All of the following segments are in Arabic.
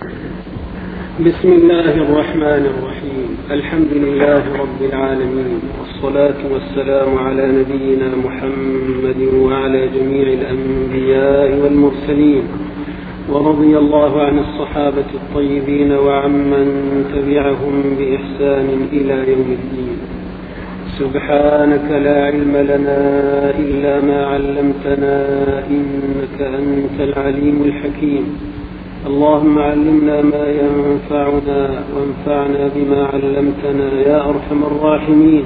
بسم الله الرحمن الرحيم. الحمد لله رب العالمين والصلاة والسلام على نبينا محمد وعلى جميع الأنبياء والمرسلين. ورضي الله عن الصحابة الطيبين وعمن تبعهم بإحسان إلى يوم الدين. سبحانك لا علم لنا إلا ما علمتنا إنك أنت العليم الحكيم. اللهم علمنا ما ينفعنا وانفعنا بما علمتنا يا أرحم الراحمين.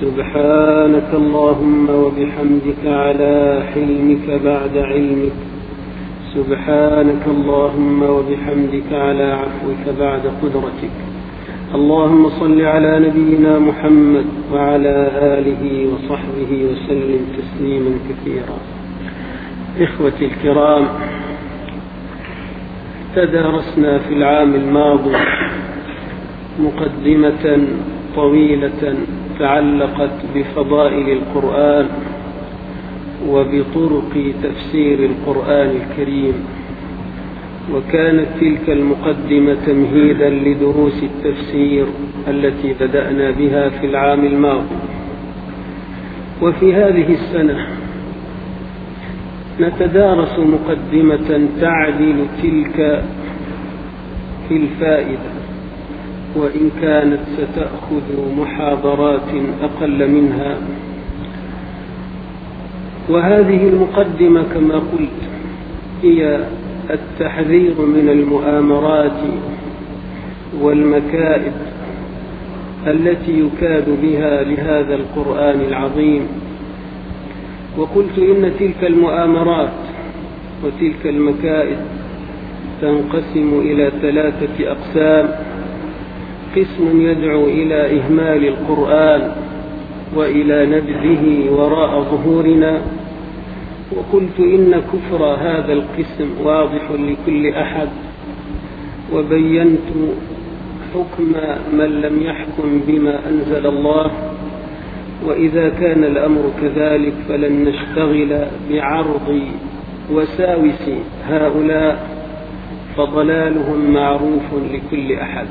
سبحانك اللهم وبحمدك على حلمك بعد علمك. سبحانك اللهم وبحمدك على عفوك بعد قدرتك. اللهم صل على نبينا محمد وعلى آله وصحبه وسلم تسليما كثيرا. إخوتي الكرام تدارسنا في العام الماضي مقدمة طويلة تعلقت بفضائل القرآن وبطرق تفسير القرآن الكريم وكانت تلك المقدمة تمهيدا لدروس التفسير التي بدأنا بها في العام الماضي. وفي هذه السنة نتدارس مقدمة تعدل تلك في الفائدة وإن كانت ستأخذ محاضرات أقل منها. وهذه المقدمة كما قلت هي التحذير من المؤامرات والمكائد التي يكاد بها لهذا القرآن العظيم. وقلت إن تلك المؤامرات وتلك المكائد تنقسم إلى ثلاثة أقسام. قسم يدعو إلى إهمال القرآن وإلى نبذه وراء ظهورنا. وقلت إن كفر هذا القسم واضح لكل أحد. وبينت حكم من لم يحكم بما أنزل الله. وإذا كان الأمر كذلك فلن نشتغل بعرض وساوس هؤلاء فضلالهم معروف لكل أحد.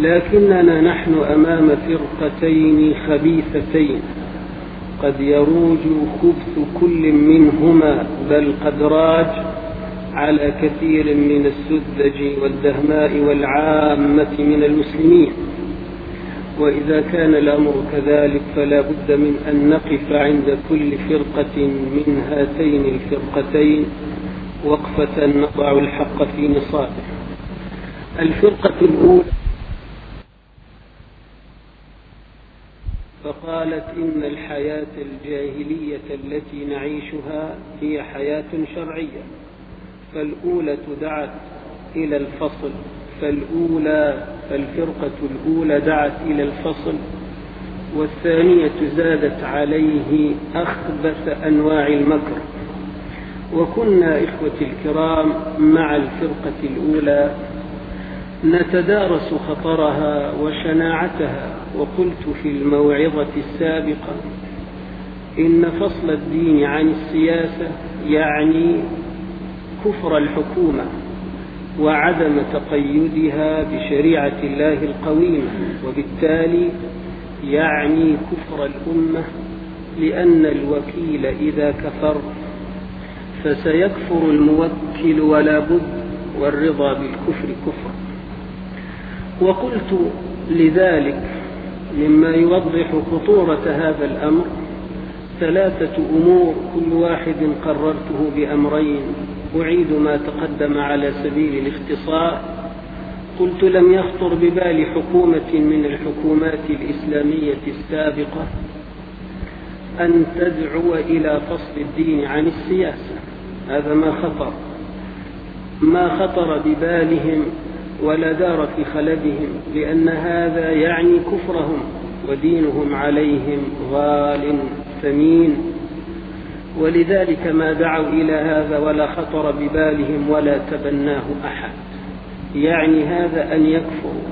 لكننا نحن أمام فرقتين خبيثتين قد يروج خبث كل منهما بل قد راج على كثير من السذج والدهماء والعامة من المسلمين. وإذا كان الأمر كذلك فلا بد من أن نقف عند كل فرقة من هاتين الفرقتين وقفة نضع الحق في نصابه الفرقة الأولى فقالت إن الحياة الجاهلية التي نعيشها هي حياة شرعية فالأولى دعت إلى الفصل. فالأولى فالفرقة الأولى دعت إلى الفصل والثانية زادت عليه أخبث أنواع المكر. وكنا إخوتي الكرام مع الفرقة الأولى نتدارس خطرها وشناعتها وقلت في الموعظة السابقة إن فصل الدين عن السياسة يعني كفر الحكومة. وعدم تقيدها بشريعة الله القويمة وبالتالي يعني كفر الأمة لأن الوكيل إذا كفر فسيكفر الموكل ولا بد والرضا بالكفر كفر. وقلت لذلك مما يوضح خطورة هذا الأمر ثلاثة أمور كل واحد قررته بأمرين. أعيد ما تقدم على سبيل الاختصار. قلت لم يخطر ببال حكومة من الحكومات الإسلامية السابقة أن تدعو إلى فصل الدين عن السياسة. هذا ما خطر. ما خطر ببالهم ولا دار في خلدهم لأن هذا يعني كفرهم ودينهم عليهم غال ثمين. ولذلك ما دعوا إلى هذا ولا خطر ببالهم ولا تبناه أحد. يعني هذا أن يكفروا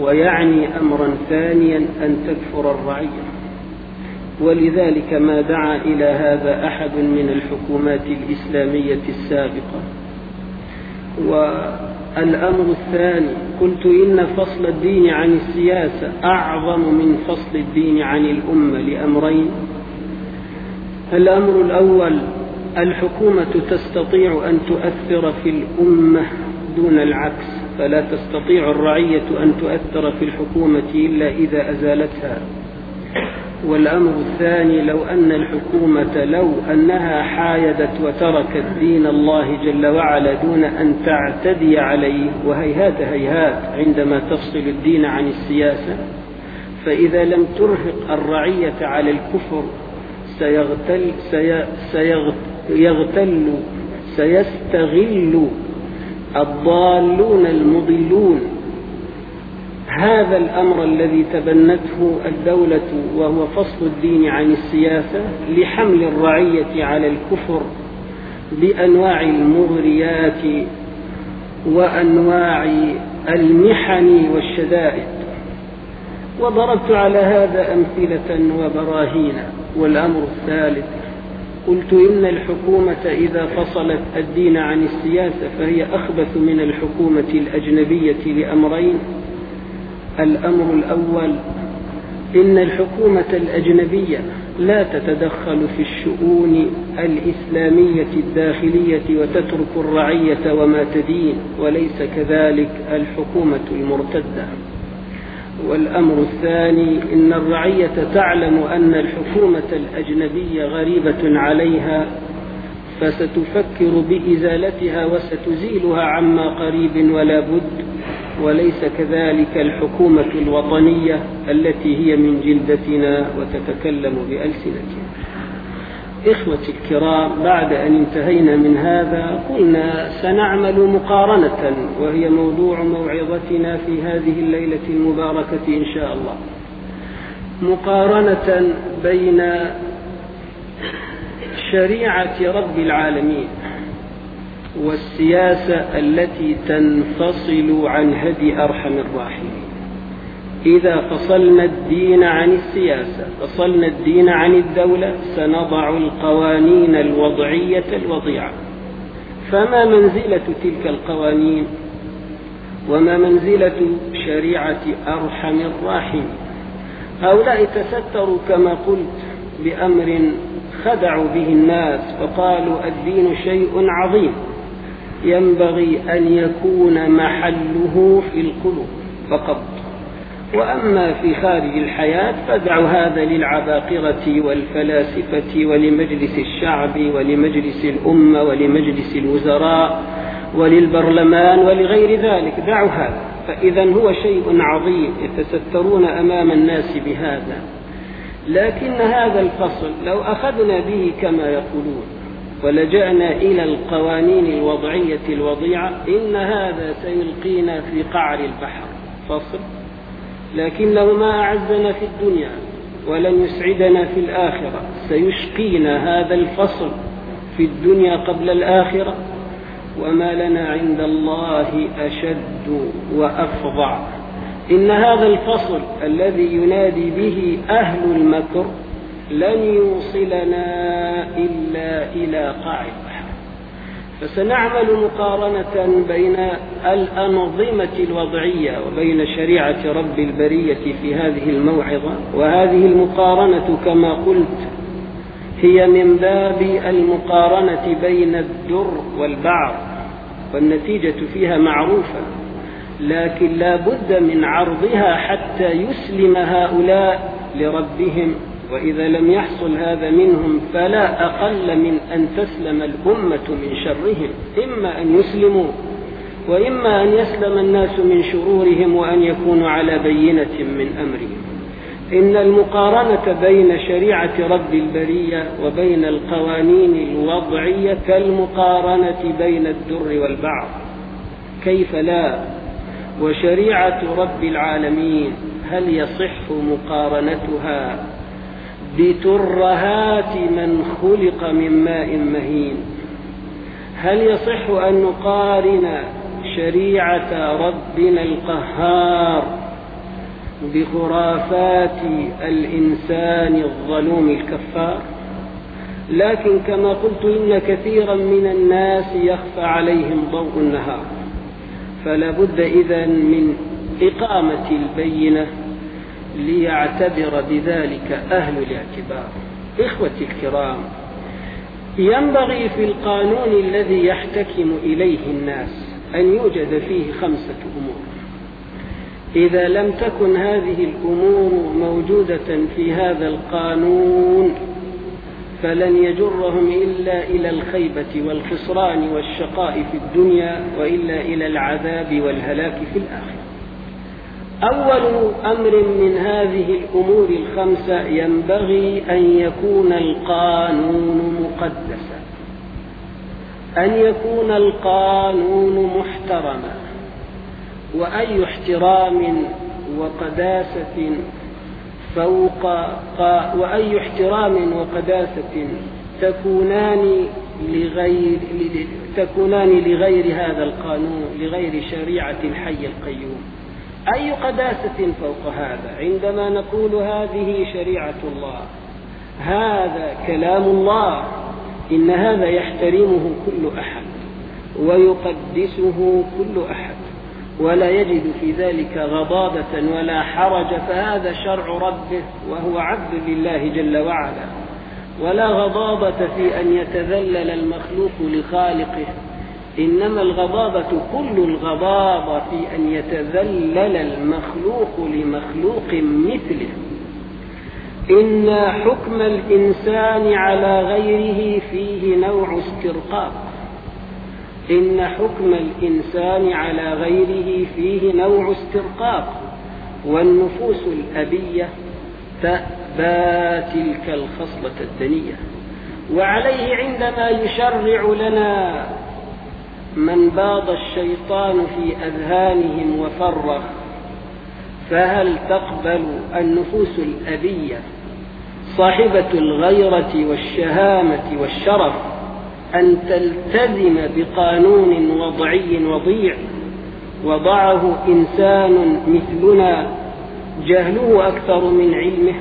ويعني أمرا ثانيا أن تكفر الرعية. ولذلك ما دعا إلى هذا أحد من الحكومات الإسلامية السابقة. والأمر الثاني قلت إن فصل الدين عن السياسة أعظم من فصل الدين عن الأمة لأمرين. الأمر الأول الحكومة تستطيع أن تؤثر في الأمة دون العكس فلا تستطيع الرعية أن تؤثر في الحكومة إلا إذا أزالتها. والأمر الثاني لو أن الحكومة لو أنها حايدت وتركت دين الله جل وعلا دون أن تعتدي عليه وهيهات هيهات عندما تفصل الدين عن السياسة فإذا لم ترهق الرعية على الكفر سيغتل سي سيغتل سيستغل الضالون المضلون. هذا الأمر الذي تبنته الدولة وهو فصل الدين عن السياسة لحمل الرعية على الكفر بأنواع المغريات وأنواع المحن والشدائد. وضربت على هذا أمثلة وبراهين. والأمر الثالث قلت إن الحكومة إذا فصلت الدين عن السياسة فهي أخبث من الحكومة الأجنبية لأمرين. الأمر الأول إن الحكومة الأجنبية لا تتدخل في الشؤون الإسلامية الداخلية وتترك الرعية وما تدين وليس كذلك الحكومة المرتدة. والأمر الثاني إن الرعية تعلم أن الحكومة الأجنبية غريبة عليها فستفكر بإزالتها وستزيلها عما قريب ولا بد وليس كذلك الحكومة الوطنية التي هي من جلدتنا وتتكلم بألسنتنا. إخوتي الكرام بعد أن انتهينا من هذا قلنا سنعمل مقارنة وهي موضوع موعظتنا في هذه الليلة المباركة إن شاء الله. مقارنة بين شريعة رب العالمين والسياسة التي تنفصل عن هدي أرحم الراحمين. إذا فصلنا الدين عن السياسة فصلنا الدين عن الدولة سنضع القوانين الوضعية الوضيعة. فما منزلة تلك القوانين؟ وما منزلة شريعة أرحم الراحمين؟ هؤلاء تستروا كما قلت بأمر خدعوا به الناس فقالوا الدين شيء عظيم. ينبغي أن يكون محله في القلوب فقط. وأما في خارج الحياة فدعوا هذا للعباقرة والفلاسفة ولمجلس الشعب ولمجلس الأمة ولمجلس الوزراء وللبرلمان ولغير ذلك. دعوا هذا. فإذا هو شيء عظيم يتسترون أمام الناس بهذا. لكن هذا الفصل لو أخذنا به كما يقولون ولجأنا إلى القوانين الوضعية الوضيعة إن هذا سيلقينا في قعر البحر. فصل. لكنه ما أعزنا في الدنيا ولن يسعدنا في الآخرة. سيشقينا هذا الفصل في الدنيا قبل الآخرة. وما لنا عند الله أشد وأفظع إن هذا الفصل الذي ينادي به أهل المكر لن يوصلنا إلا إلى قاع البحر فسنعمل مقارنة بين الأنظمة الوضعية وبين شريعة رب البرية في هذه الموعظة. وهذه المقارنة كما قلت هي من باب المقارنة بين الدر والبعض والنتيجة فيها معروفة لكن لا بد من عرضها حتى يسلم هؤلاء لربهم. وإذا لم يحصل هذا منهم فلا أقل من أن تسلم الأمة من شرهم إما أن يسلموا وإما أن يسلم الناس من شرورهم وأن يكونوا على بينة من أمرهم. إن المقارنة بين شريعة رب البرية وبين القوانين الوضعية كالمقارنة بين الدر والبعض. كيف لا؟ وشريعة رب العالمين هل يصح مقارنتها بترهات من خلق من ماء مهين. هل يصح أن نقارن شريعة ربنا القهار بخرافات الإنسان الظلوم الكفار؟ لكن كما قلت إن كثيرا من الناس يخفى عليهم ضوء النهار. فلا بد إذا من إقامة البينة ليعتبر بذلك أهل الاعتبار. إخوتي الكرام ينبغي في القانون الذي يحتكم إليه الناس أن يوجد فيه خمسة أمور. إذا لم تكن هذه الأمور موجودة في هذا القانون فلن يجرهم إلا إلى الخيبة والخسران والشقاء في الدنيا وإلا إلى العذاب والهلاك في الآخرة. أول أمر من هذه الأمور الخمسة ينبغي أن يكون القانون مقدسا. أن يكون القانون محترما. وأي احترام وقداسة فوق وأي احترام وقداسة تكونان لغير تكونان لغير هذا القانون لغير شريعة الحي القيوم. أي قداسة فوق هذا؟ عندما نقول هذه شريعة الله هذا كلام الله إن هذا يحترمه كل أحد ويقدسه كل أحد ولا يجد في ذلك غضاضة ولا حرج فهذا شرع ربه وهو عبد لله جل وعلا. ولا غضاضة في أن يتذلل المخلوق لخالقه. إنما الغضاضة كل الغضاضة في أن يتذلل المخلوق لمخلوق مثله. إن حكم الإنسان على غيره فيه نوع استرقاق. إن حكم الإنسان على غيره فيه نوع استرقاق. والنفوس الأبية تأبى تلك الخصلة الدنية. وعليه عندما يشرع لنا من باض الشيطان في أذهانهم وفرخ فهل تقبل النفوس الأبية صاحبة الغيرة والشهامة والشرف أن تلتزم بقانون وضعي وضيع؟ وضعه إنسان مثلنا جهله أكثر من علمه؟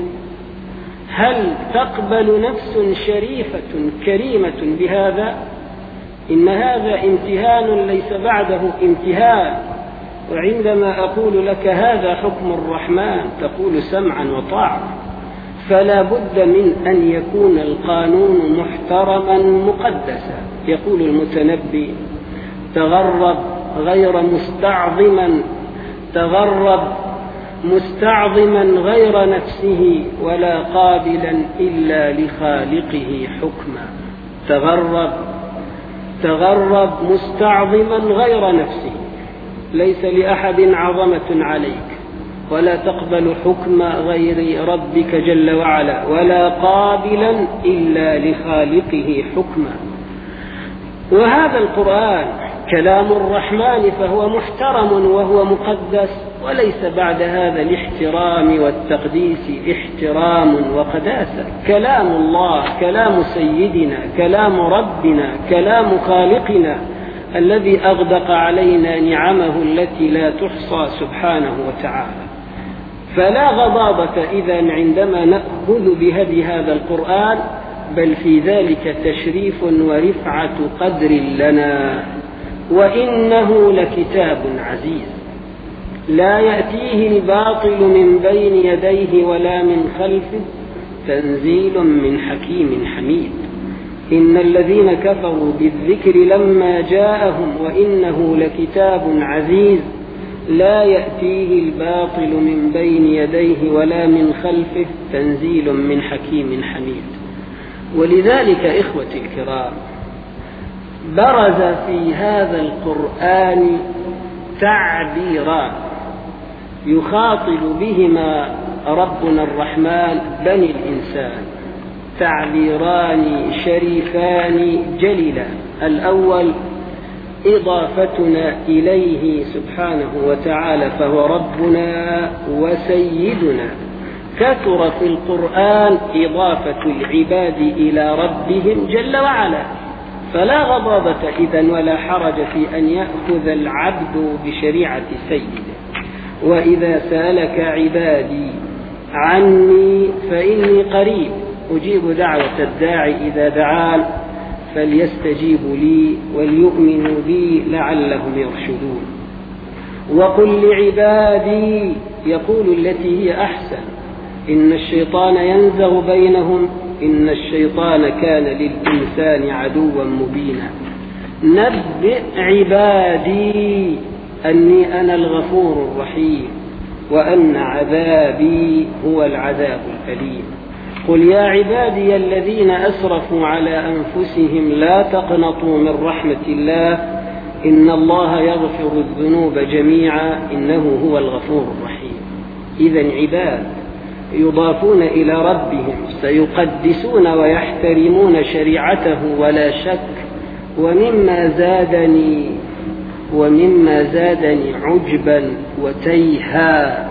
هل تقبل نفس شريفة كريمة بهذا؟ إن هذا امتهان ليس بعده امتهان وعندما أقول لك هذا حكم الرحمن تقول سمعا وطاعة فلا بد من أن يكون القانون محترما مقدسا. يقول المتنبي تغرب غير مستعظما تغرب مستعظما غير نفسه ولا قابلا إلا لخالقه حكما. تغرب تغرب مستعظما غير نفسه ليس لأحد عظمة عليك ولا تقبل حكم غير ربك جل وعلا ولا قابلا إلا لخالقه حكما. وهذا القرآن كلام الرحمن فهو محترم وهو مقدس وليس بعد هذا الاحترام والتقديس احترام وقداسة. كلام الله كلام سيدنا كلام ربنا كلام خالقنا الذي أغدق علينا نعمه التي لا تحصى سبحانه وتعالى. فلا غضاضة إذا عندما نأخذ بهدي هذا القرآن بل في ذلك تشريف ورفعة قدر لنا. وإنه لكتاب عزيز. لا يأتيه الباطل من بين يديه ولا من خلفه تنزيل من حكيم حميد. إن الذين كفروا بالذكر لما جاءهم وإنه لكتاب عزيز. لا يأتيه الباطل من بين يديه ولا من خلفه تنزيل من حكيم حميد. ولذلك إخوتي الكرام برز في هذا القرآن تعبيران يخاطب بهما ربنا الرحمن بني الإنسان. تعبيران شريفان جليلان الأول إضافتنا إليه سبحانه وتعالى فهو ربنا وسيدنا. كثر في القرآن إضافة العباد إلى ربهم جل وعلا. فلا غضاضة إذا ولا حرج في أن يأخذ العبد بشريعة سيده وإذا سألك عبادي عني فإني قريب. أجيب دعوة الداعي إذا دعان. فليستجيبوا لي وليؤمنوا بي لعلهم يرشدون. وقل لعبادي يقول التي هي أحسن. إن الشيطان ينزغ بينهم إن الشيطان كان للإنسان عدوا مبينا. نبئ عبادي أني أنا الغفور الرحيم وأن عذابي هو العذاب الأليم. قل يا عبادي الذين أسرفوا على أنفسهم لا تقنطوا من رحمة الله. إن الله يغفر الذنوب جميعا إنه هو الغفور الرحيم. إذا عباد يضافون إلى ربهم سيقدسون ويحترمون شريعته ولا شك ومما زادني ومما زادني عجبا وتيها.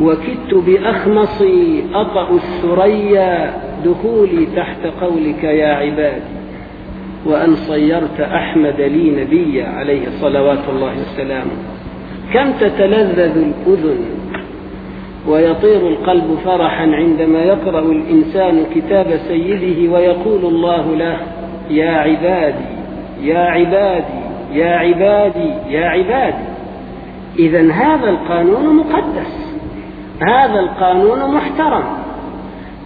وكدت بأخمصي أطأ الثريا دخولي تحت قولك يا عبادي وأن صيرت أحمد لي نبيا عليه صلوات الله وسلامه. كم تتلذذ الأذن؟ ويطير القلب فرحا عندما يقرأ الإنسان كتاب سيده ويقول الله له يا عبادي يا عبادي يا عبادي يا عبادي. إذا هذا القانون مقدس هذا القانون محترم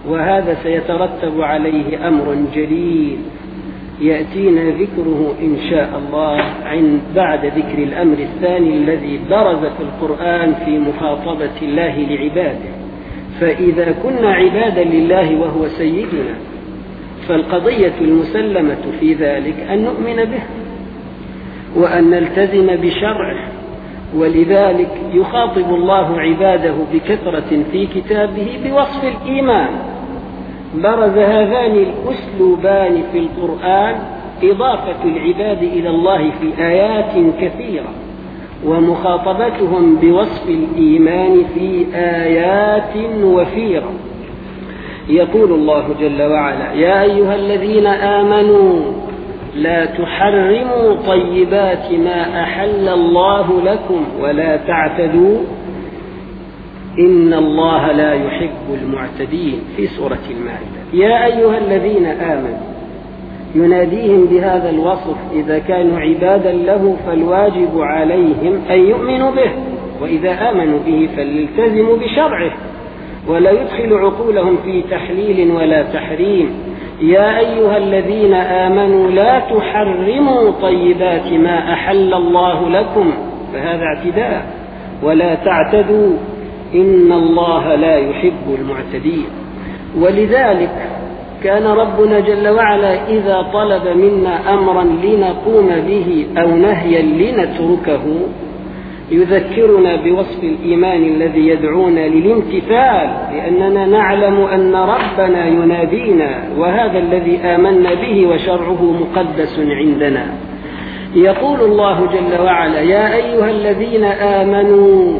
وهذا سيترتب عليه أمر جليل. يأتينا ذكره إن شاء الله عند بعد ذكر الأمر الثاني الذي برز في القرآن في مخاطبة الله لعباده. فإذا كنا عبادا لله وهو سيدنا فالقضية المسلمة في ذلك أن نؤمن به وأن نلتزم بشرعه. ولذلك يخاطب الله عباده بكثرة في كتابه بوصف الإيمان. برز هذان الأسلوبان في القرآن إضافة العباد إلى الله في آيات كثيرة ومخاطبتهم بوصف الإيمان في آيات وفيرة. يقول الله جل وعلا يا أيها الذين آمنوا لا تحرموا طيبات ما أحل الله لكم ولا تعتدوا إن الله لا يحب المعتدين في سورة المائدة. يا أيها الذين آمنوا يناديهم بهذا الوصف إذا كانوا عبادا له فالواجب عليهم أن يؤمنوا به وإذا آمنوا به فليلتزموا بشرعه. ولا يدخل عقولهم في تحليل ولا تحريم. يا أيها الذين آمنوا لا تحرموا طيبات ما أحل الله لكم فهذا اعتداء. ولا تعتدوا إن الله لا يحب المعتدين. ولذلك كان ربنا جل وعلا إذا طلب منا أمرا لنقوم به أو نهيا لنتركه يذكرنا بوصف الإيمان الذي يدعونا للامتثال لأننا نعلم أن ربنا ينادينا وهذا الذي آمنا به وشرعه مقدس عندنا. يقول الله جل وعلا يا أيها الذين آمنوا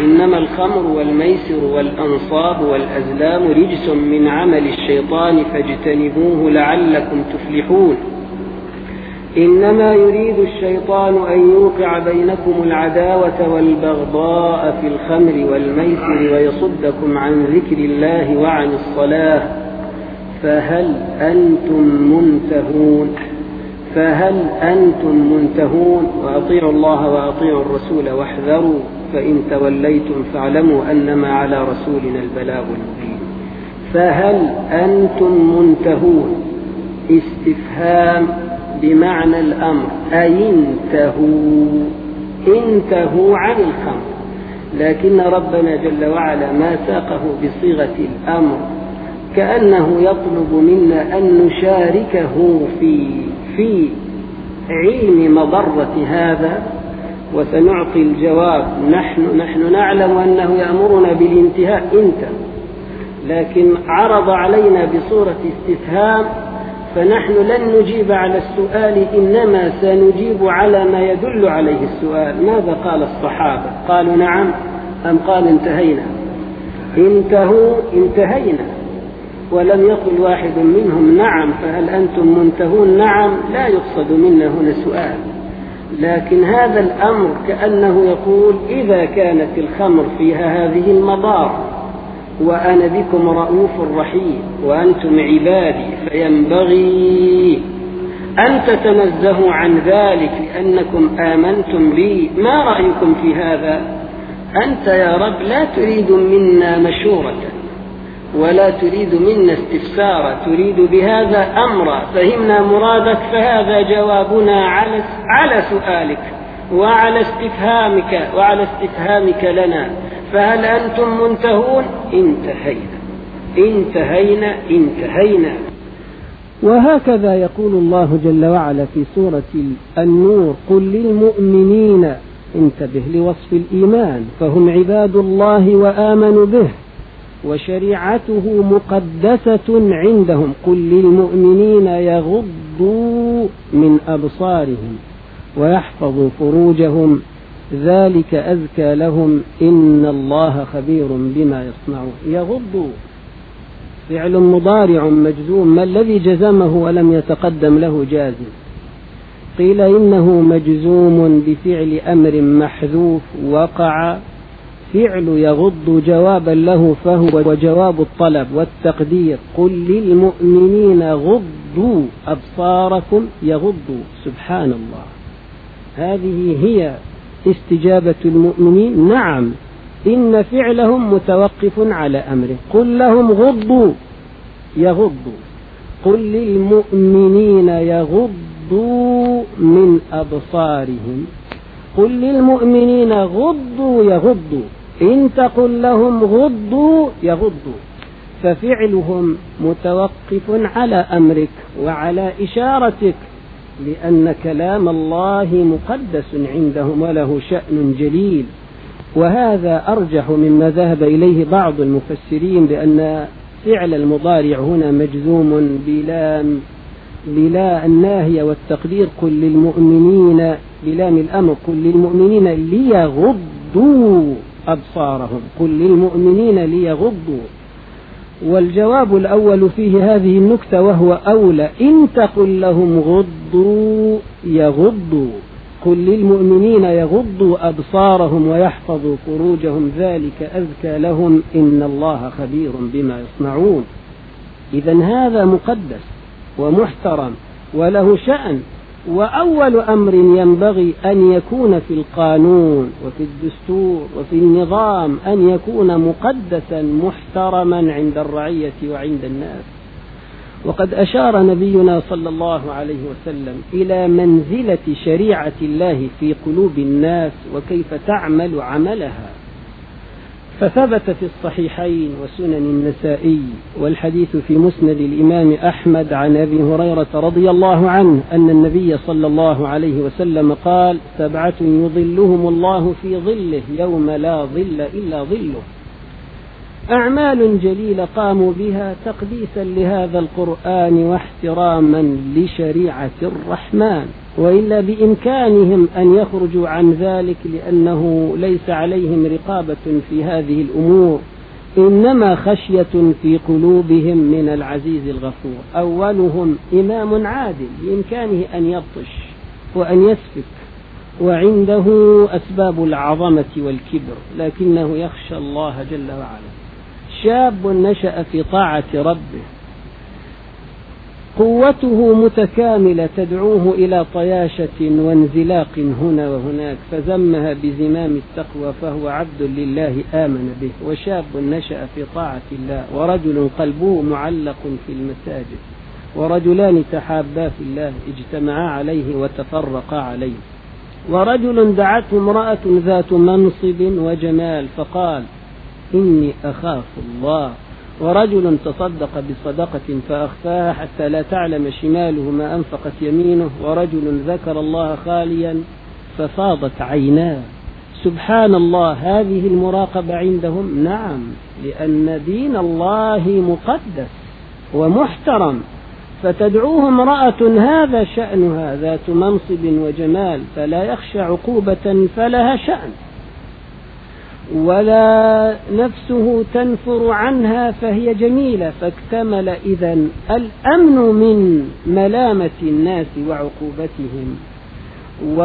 إنما الخمر والميسر والأنصاب والأزلام رجس من عمل الشيطان فاجتنبوه لعلكم تفلحون. إنما يريد الشيطان أن يوقع بينكم العداوة والبغضاء في الخمر والميسر ويصدكم عن ذكر الله وعن الصلاة. فهل أنتم منتهون؟ فهل أنتم منتهون؟ وأطيعوا الله وأطيعوا الرسول واحذروا. فإن توليتم فاعلموا أنما على رسولنا البلاغ المبين. فهل أنتم منتهون؟ استفهام بمعنى الأمر. أي انتهوا. انتهوا عن الخمر. لكن ربنا جل وعلا ما ساقه بصيغة الأمر كأنه يطلب منا أن نشاركه في في علم مضرة هذا وسنعطي الجواب. نحن نحن نعلم أنه يأمرنا بالانتهاء إنت. لكن عرض علينا بصورة استفهام فنحن لن نجيب على السؤال إنما سنجيب على ما يدل عليه السؤال. ماذا قال الصحابة؟ قالوا نعم أم قال انتهينا؟ انتهوا انتهينا. ولم يقل واحد منهم نعم فهل أنتم منتهون؟ نعم لا يقصد منا هنا سؤال. لكن هذا الأمر كأنه يقول إذا كانت الخمر فيها هذه المضار وأنا بكم رؤوف رحيم وأنتم عبادي فينبغي أن تتنزهوا عن ذلك لأنكم آمنتم بي. ما رأيكم في هذا؟ أنت يا رب لا تريد منا مشورة. ولا تريد منا استفسارا تريد بهذا أمرا فهمنا مرادك فهذا جوابنا على على سؤالك وعلى استفهامك وعلى استفهامك لنا. فهل أنتم منتهون؟ انتهينا. انتهينا انتهينا. وهكذا يقول الله جل وعلا في سورة النور قل للمؤمنين انتبه لوصف الإيمان فهم عباد الله وآمنوا به. وشريعته مقدسة عندهم. قل للمؤمنين يغضوا من أبصارهم ويحفظوا فروجهم. ذلك أزكى لهم. إن الله خبير بما يصنعون. يغضوا. فعل مضارع مجزوم. ما الذي جزمه ولم يتقدم له جازم؟ قيل إنه مجزوم بفعل أمر محذوف وقع فعل يغض جوابا له فهو جواب الطلب والتقدير. قل للمؤمنين غضوا أبصاركم يغضوا. سبحان الله هذه هي استجابة المؤمنين. نعم إن فعلهم متوقف على أمره. قل لهم غضوا يغضوا. قل للمؤمنين يغضوا من أبصارهم. قل للمؤمنين غضوا يغضوا. إن تقل لهم غضوا يغضوا ففعلهم متوقف على أمرك وعلى إشارتك لأن كلام الله مقدس عندهم وله شأن جليل. وهذا أرجح مما ذهب إليه بعض المفسرين بأن فعل المضارع هنا مجزوم بلام بلا الناهية والتقدير. قل للمؤمنين بلام الأمر قل للمؤمنين ليغضوا. أبصارهم. قل للمؤمنين ليغضوا. والجواب الأول فيه هذه النكتة وهو أولى. إن تقل لهم غضوا يغضوا. قل للمؤمنين يغضوا أبصارهم ويحفظوا فروجهم. ذلك أذكى لهم. إن الله خبير بما يصنعون. إذا هذا مقدس ومحترم وله شأن. وأول أمر ينبغي أن يكون في القانون وفي الدستور وفي النظام أن يكون مقدسا محترما عند الرعية وعند الناس. وقد أشار نبينا صلى الله عليه وسلم إلى منزلة شريعة الله في قلوب الناس وكيف تعمل عملها. فثبت في الصحيحين وسنن النسائي والحديث في مسند الإمام أحمد عن أبي هريرة رضي الله عنه أن النبي صلى الله عليه وسلم قال سبعة يظلهم الله في ظله يوم لا ظل إلا ظله. أعمال جليلة قاموا بها تقديسا لهذا القرآن واحتراما لشريعة الرحمن. وإلا بإمكانهم أن يخرجوا عن ذلك لأنه ليس عليهم رقابة في هذه الأمور إنما خشية في قلوبهم من العزيز الغفور. أولهم إمام عادل بإمكانه أن يبطش وأن يسفك وعنده أسباب العظمة والكبر لكنه يخشى الله جل وعلا. شاب نشأ في طاعة ربه قوته متكاملة تدعوه إلى طياشة وانزلاق هنا وهناك فزمها بزمام التقوى فهو عبد لله آمن به وشاب نشأ في طاعة الله ورجل قلبه معلق في المساجد ورجلان تحابا في الله اجتمعا عليه وتفرقا عليه. ورجل دعته امرأة ذات منصب وجمال فقال إني أخاف الله. ورجل تصدق بصدقة فأخفاها حتى لا تعلم شماله ما أنفقت يمينه ورجل ذكر الله خاليا ففاضت عيناه. سبحان الله هذه المراقبة عندهم؟ نعم لأن دين الله مقدس ومحترم. فتدعوه امرأة هذا شأنها ذات منصب وجمال فلا يخشى عقوبة فلها شأن. ولا نفسه تنفر عنها فهي جميلة فاكتمل إذا الأمن من ملامة الناس وعقوبتهم. و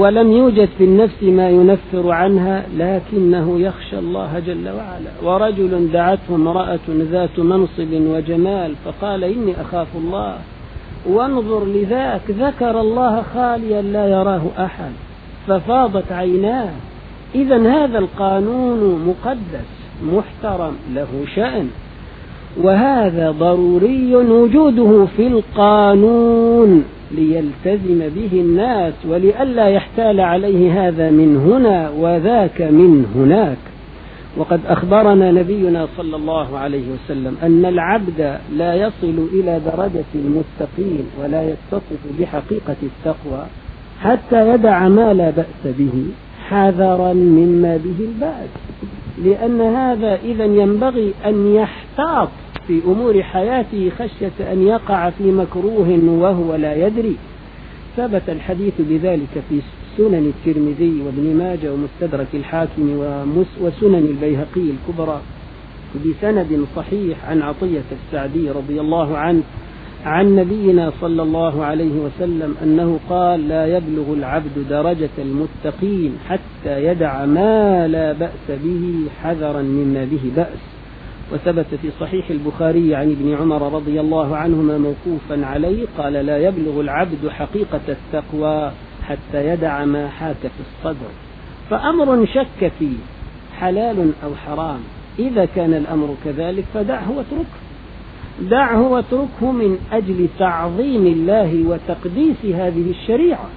ولم يوجد في النفس ما ينفر عنها لكنه يخشى الله جل وعلا. ورجل دعته امرأة ذات منصب وجمال فقال إني أخاف الله. وانظر لذاك ذكر الله خاليا لا يراه أحد. ففاضت عيناه. إذا هذا القانون مقدس محترم له شأن. وهذا ضروري وجوده في القانون ليلتزم به الناس ولئلا يحتال عليه هذا من هنا وذاك من هناك. وقد أخبرنا نبينا صلى الله عليه وسلم أن العبد لا يصل إلى درجة المتقين ولا يتصف بحقيقة التقوى. حتى يدع ما لا بأس به حذرا مما به البأس لأن هذا إذا ينبغي أن يحتاط في أمور حياته خشية أن يقع في مكروه وهو لا يدري. ثبت الحديث بذلك في سنن الترمذي وابن ماجه ومستدرك الحاكم وسنن البيهقي الكبرى. بسند صحيح عن عطية السعدي رضي الله عنه عن نبينا صلى الله عليه وسلم أنه قال لا يبلغ العبد درجة المتقين حتى يدع ما لا بأس به حذرا مما به بأس. وثبت في صحيح البخاري عن ابن عمر رضي الله عنهما موقوفا عليه قال لا يبلغ العبد حقيقة التقوى حتى يدع ما حاك في الصدر. فأمر شك فيه حلال أو حرام. إذا كان الأمر كذلك فدعه واتركه. دعه واتركه من أجل تعظيم الله وتقديس هذه الشريعة.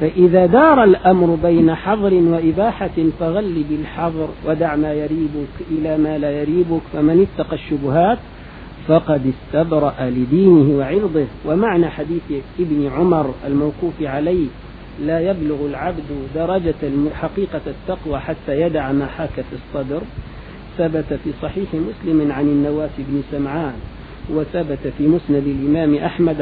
فإذا دار الأمر بين حظر وإباحة فغلب الحظر ودع ما يريبك إلى ما لا يريبك فمن اتقى الشبهات فقد استبرأ لدينه وعرضه. ومعنى حديث ابن عمر الموقوف عليه لا يبلغ العبد درجة حقيقة التقوى حتى يدع ما حاك في الصدر. ثبت في صحيح مسلم عن النواس بن سمعان. وثبت في مسند الإمام أحمد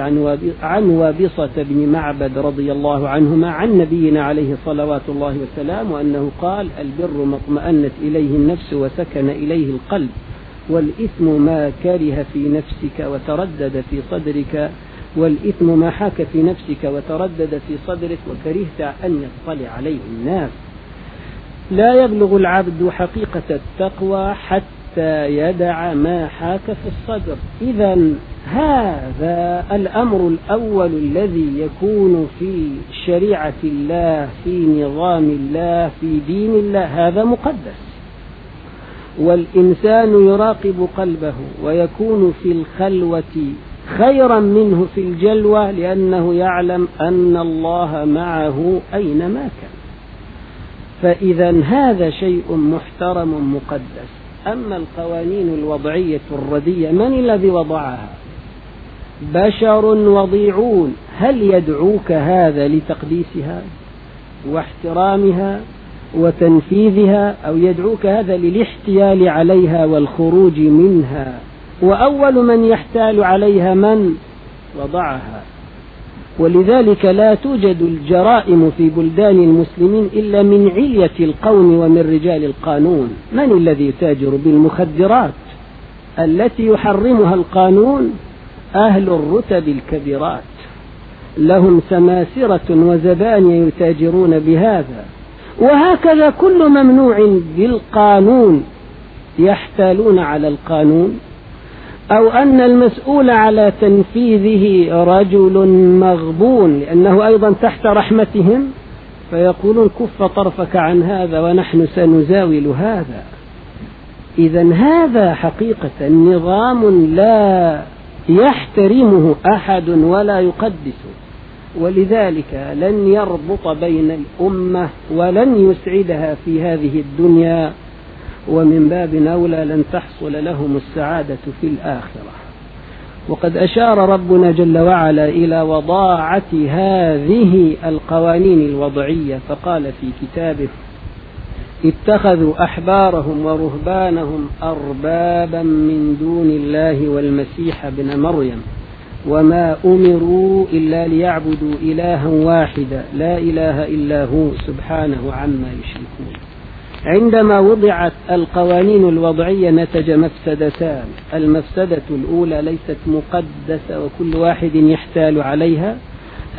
عن وابصة بن معبد رضي الله عنهما عن نبينا عليه صلوات الله وسلامه أنه قال البر ما اطمأنت إليه النفس وسكن إليه القلب والإثم ما كره في نفسك وتردد في صدرك والإثم ما حاك في نفسك وتردد في صدرك وكرهت أن يطلع عليه الناس. لا يبلغ العبد حقيقة التقوى حتى يدع ما حاك في الصدر. إذا هذا الأمر الأول الذي يكون في شريعة الله في نظام الله في دين الله. هذا مقدس. والإنسان يراقب قلبه ويكون في الخلوة خيرا منه في الجلوة لأنه يعلم أن الله معه أينما كان. فإذا هذا شيء محترم مقدس. أما القوانين الوضعية الردية من الذي وضعها؟ بشر وضيعون. هل يدعوك هذا لتقديسها واحترامها وتنفيذها أو يدعوك هذا للاحتيال عليها والخروج منها؟ وأول من يحتال عليها من وضعها؟ ولذلك لا توجد الجرائم في بلدان المسلمين إلا من علية القوم ومن رجال القانون. من الذي يتاجر بالمخدرات؟ التي يحرمها القانون أهل الرتب الكبيرات. لهم سماسرة وزبانية يتاجرون بهذا. وهكذا كل ممنوع بالقانون يحتالون على القانون. أو أن المسؤول على تنفيذه رجل مغبون لأنه أيضا تحت رحمتهم فيقولون كف طرفك عن هذا ونحن سنزاول هذا. إذا هذا حقيقة نظام لا يحترمه أحد ولا يقدسه ولذلك لن يربط بين الأمة ولن يسعدها في هذه الدنيا ومن باب أولى لن تحصل لهم السعادة في الآخرة. وقد أشار ربنا جل وعلا إلى وضاعة هذه القوانين الوضعية فقال في كتابه اتخذوا أحبارهم ورهبانهم أربابا من دون الله والمسيح ابن مريم وما أمروا إلا ليعبدوا إلها واحدا لا إله إلا هو سبحانه عما يشركون. عندما وضعت القوانين الوضعية نتج مفسدتان المفسدة الأولى ليست مقدسة وكل واحد يحتال عليها.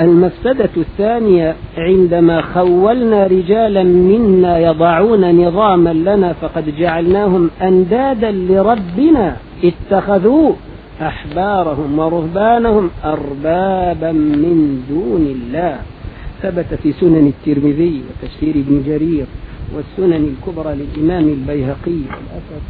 المفسدة الثانية عندما خولنا رجالا منا يضعون نظاما لنا فقد جعلناهم أندادا لربنا. اتخذوه أحبارهم ورهبانهم أربابا من دون الله. ثبت في سنن الترمذي وتفسير ابن جرير والسنن الكبرى للإمام البيهقي والأثر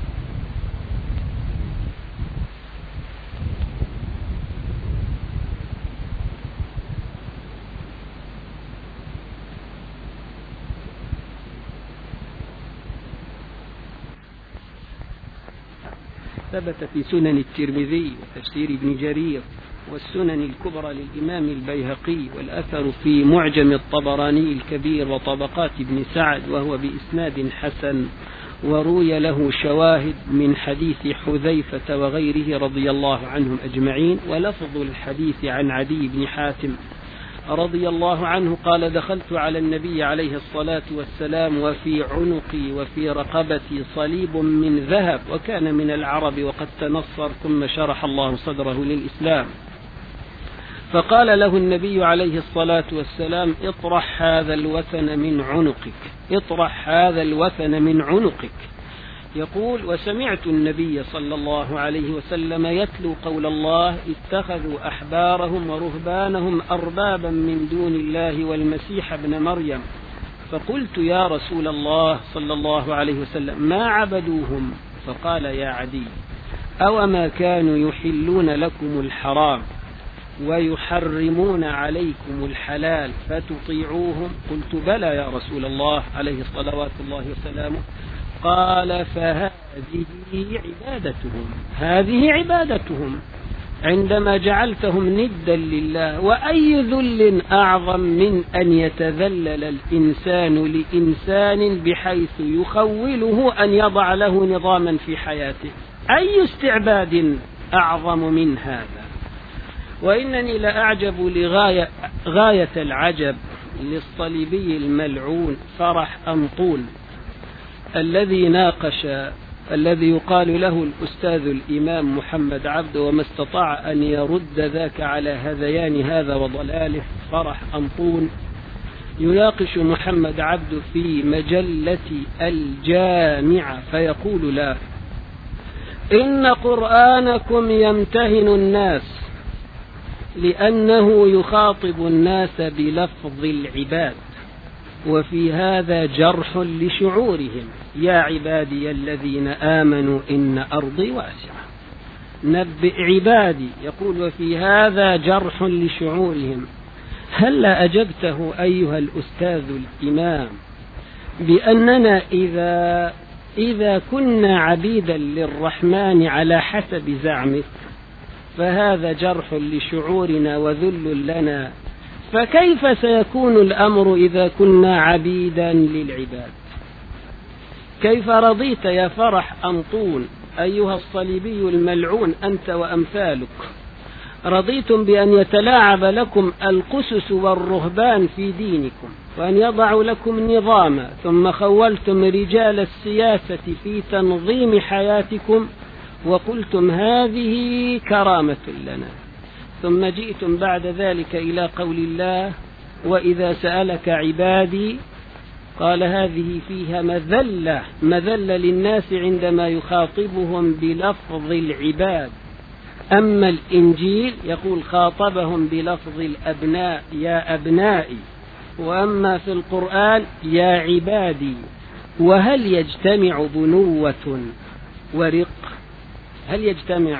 ثبت في سنن الترمذي وتفسير ابن جرير والسنن الكبرى للإمام البيهقي والأثر في معجم الطبراني الكبير وطبقات ابن سعد وهو بإسناد حسن وروي له شواهد من حديث حذيفة وغيره رضي الله عنهم أجمعين ولفظ الحديث عن عدي بن حاتم رضي الله عنه قال دخلت على النبي عليه الصلاة والسلام وفي عنقي وفي رقبتي صليب من ذهب وكان من العرب وقد تنصر ثم شرح الله صدره للإسلام. فقال له النبي عليه الصلاة والسلام اطرح هذا الوثن من عنقك. اطرح هذا الوثن من عنقك. يقول وسمعت النبي صلى الله عليه وسلم يتلو قول الله اتخذوا أحبارهم ورهبانهم أربابا من دون الله والمسيح ابن مريم. فقلت يا رسول الله صلى الله عليه وسلم ما عبدوهم؟ فقال يا عدي أوما كانوا يحلون لكم الحرام؟ ويحرمون عليكم الحلال فتطيعوهم. قلت بلى يا رسول الله عليه صلوات الله وسلامه قال فهذه عبادتهم هذه عبادتهم. عندما جعلتهم ندا لله وأي ذل أعظم من أن يتذلل الإنسان لإنسان بحيث يخوله أن يضع له نظاما في حياته؟ أي استعباد أعظم من هذا؟ وإنني لأعجب لغاية غاية العجب للصليبي الملعون فرح أنطون الذي ناقش الذي يقال له الأستاذ الإمام محمد عبد وما استطاع أن يرد ذاك على هذيان هذا وضلاله فرح أنطون يناقش محمد عبد في مجلة الجامعة فيقول لا. إن قرآنكم يمتهن الناس لأنه يخاطب الناس بلفظ العباد وفي هذا جرح لشعورهم. يا عبادي الذين آمنوا إن أرضي واسعة. نبئ عبادي يقول وفي هذا جرح لشعورهم. هل أجبته أيها الأستاذ الإمام بأننا إذا إذا كنا عبيدا للرحمن على حسب زعمك فهذا جرح لشعورنا وذل لنا. فكيف سيكون الأمر إذا كنا عبيدا للعباد؟ كيف رضيت يا فرح أنطون أيها الصليبي الملعون أنت وأمثالك. رضيتم بأن يتلاعب لكم القسس والرهبان في دينكم وأن يضعوا لكم نظاما ثم خولتم رجال السياسة في تنظيم حياتكم وقلتم هذه كرامة لنا. ثم جئتم بعد ذلك إلى قول الله وإذا سألك عبادي قال هذه فيها مذلة مذلة للناس عندما يخاطبهم بلفظ العباد. أما الإنجيل يقول خاطبهم بلفظ الأبناء يا أبنائي. وأما في القرآن يا عبادي. وهل يجتمع بنوة ورق هل يجتمع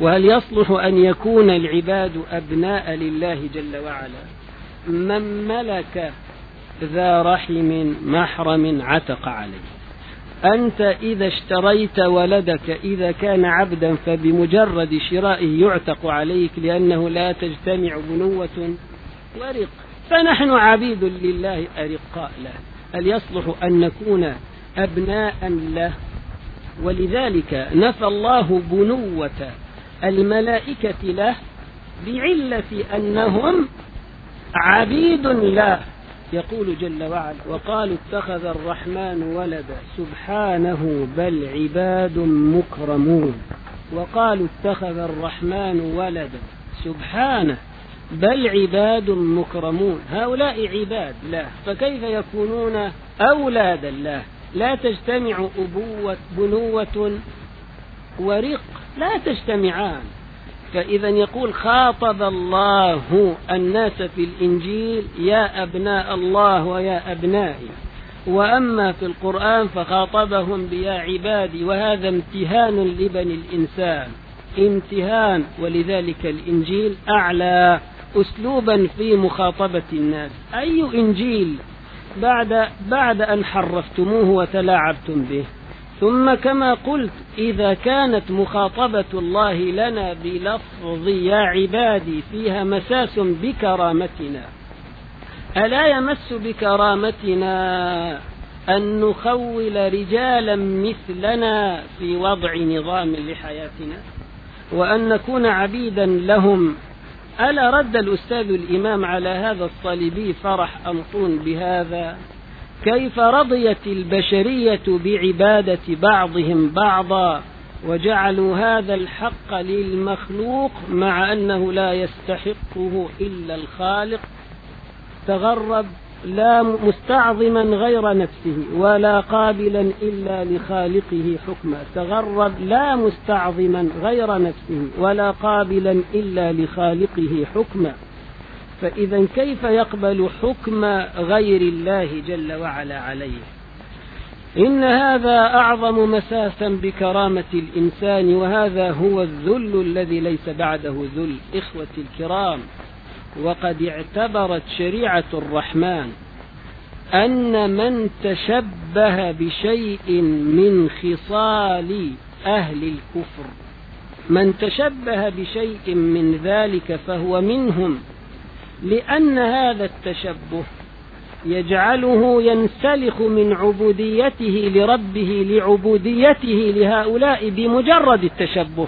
وهل يصلح أن يكون العباد أبناء لله جل وعلا؟ من ملك ذا رحم محرم عتق عليه. أنت إذا اشتريت ولدك إذا كان عبدا فبمجرد شرائه يعتق عليك لأنه لا تجتمع بنوة ورق. فنحن عبيد لله أرقاء له. هل يصلح أن نكون أبناء له؟ ولذلك نفى الله بنوة الملائكة له بعلة أنهم عبيد له. يقول جل وعلا وقالوا اتخذ الرحمن ولدا سبحانه بل عباد مكرمون. وقالوا اتخذ الرحمن ولدا سبحانه بل عباد مكرمون. هؤلاء عباد له فكيف يكونون أولادا له؟ لا تجتمع أبوة بنوة ورق لا تجتمعان. فإذا يقول خاطب الله الناس في الإنجيل يا أبناء الله ويا أبنائي. وأما في القرآن فخاطبهم بيا عبادي وهذا امتهان لبني الإنسان. امتهان ولذلك الإنجيل أعلى أسلوبا في مخاطبة الناس. أي إنجيل؟ بعد, بعد أن حرفتموه وتلاعبتم به. ثم كما قلت إذا كانت مخاطبة الله لنا بلفظ يا عبادي فيها مساس بكرامتنا. ألا يمس بكرامتنا أن نخول رجالا مثلنا في وضع نظام لحياتنا؟ وأن نكون عبيدا لهم ألا رد الأستاذ الإمام على هذا الصليبي فرح أمطون بهذا؟ كيف رضيت البشرية بعبادة بعضهم بعضا وجعلوا هذا الحق للمخلوق مع أنه لا يستحقه إلا الخالق؟ تغرب لا مستعظما غير نفسه ولا قابلا إلا لخالقه حكما. تغرب لا مستعظما غير نفسه ولا قابلا إلا لخالقه حكما. فإذا كيف يقبل حكم غير الله جل وعلا عليه؟ إن هذا أعظم مساسا بكرامة الإنسان وهذا هو الذل الذي ليس بعده ذل إخوة الكرام. وقد اعتبرت شريعة الرحمن أن من تشبه بشيء من خصال أهل الكفر. من تشبه بشيء من ذلك فهو منهم لأن هذا التشبه يجعله ينسلخ من عبوديته لربه لعبوديته لهؤلاء بمجرد التشبه.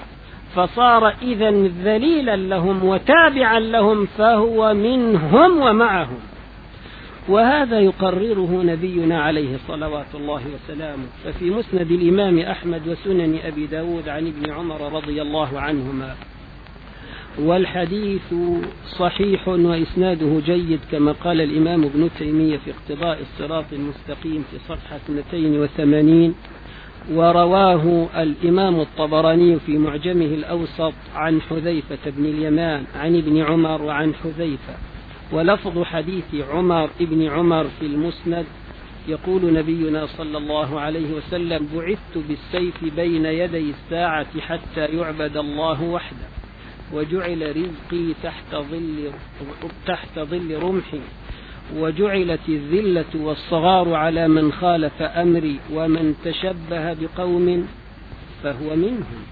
فصار إذا ذليلا لهم وتابعا لهم فهو منهم ومعهم. وهذا يقرره نبينا عليه صلوات الله وسلامه ففي مسند الإمام أحمد وسنن أبي داود عن ابن عمر رضي الله عنهما. والحديث صحيح وإسناده جيد كما قال الإمام ابن تيمية في اقتضاء الصراط المستقيم في صفحة 280 ورواه الإمام الطبراني في معجمه الأوسط عن حذيفة بن اليمان عن ابن عمر وعن حذيفة. ولفظ حديث عمر ابن عمر في المسند يقول نبينا صلى الله عليه وسلم بعثت بالسيف بين يدي الساعة حتى يعبد الله وحده وجعل رزقي تحت ظل تحت ظل رمحي وجعلت الذلة والصغار على من خالف أمري ومن تشبه بقوم فهو منهم.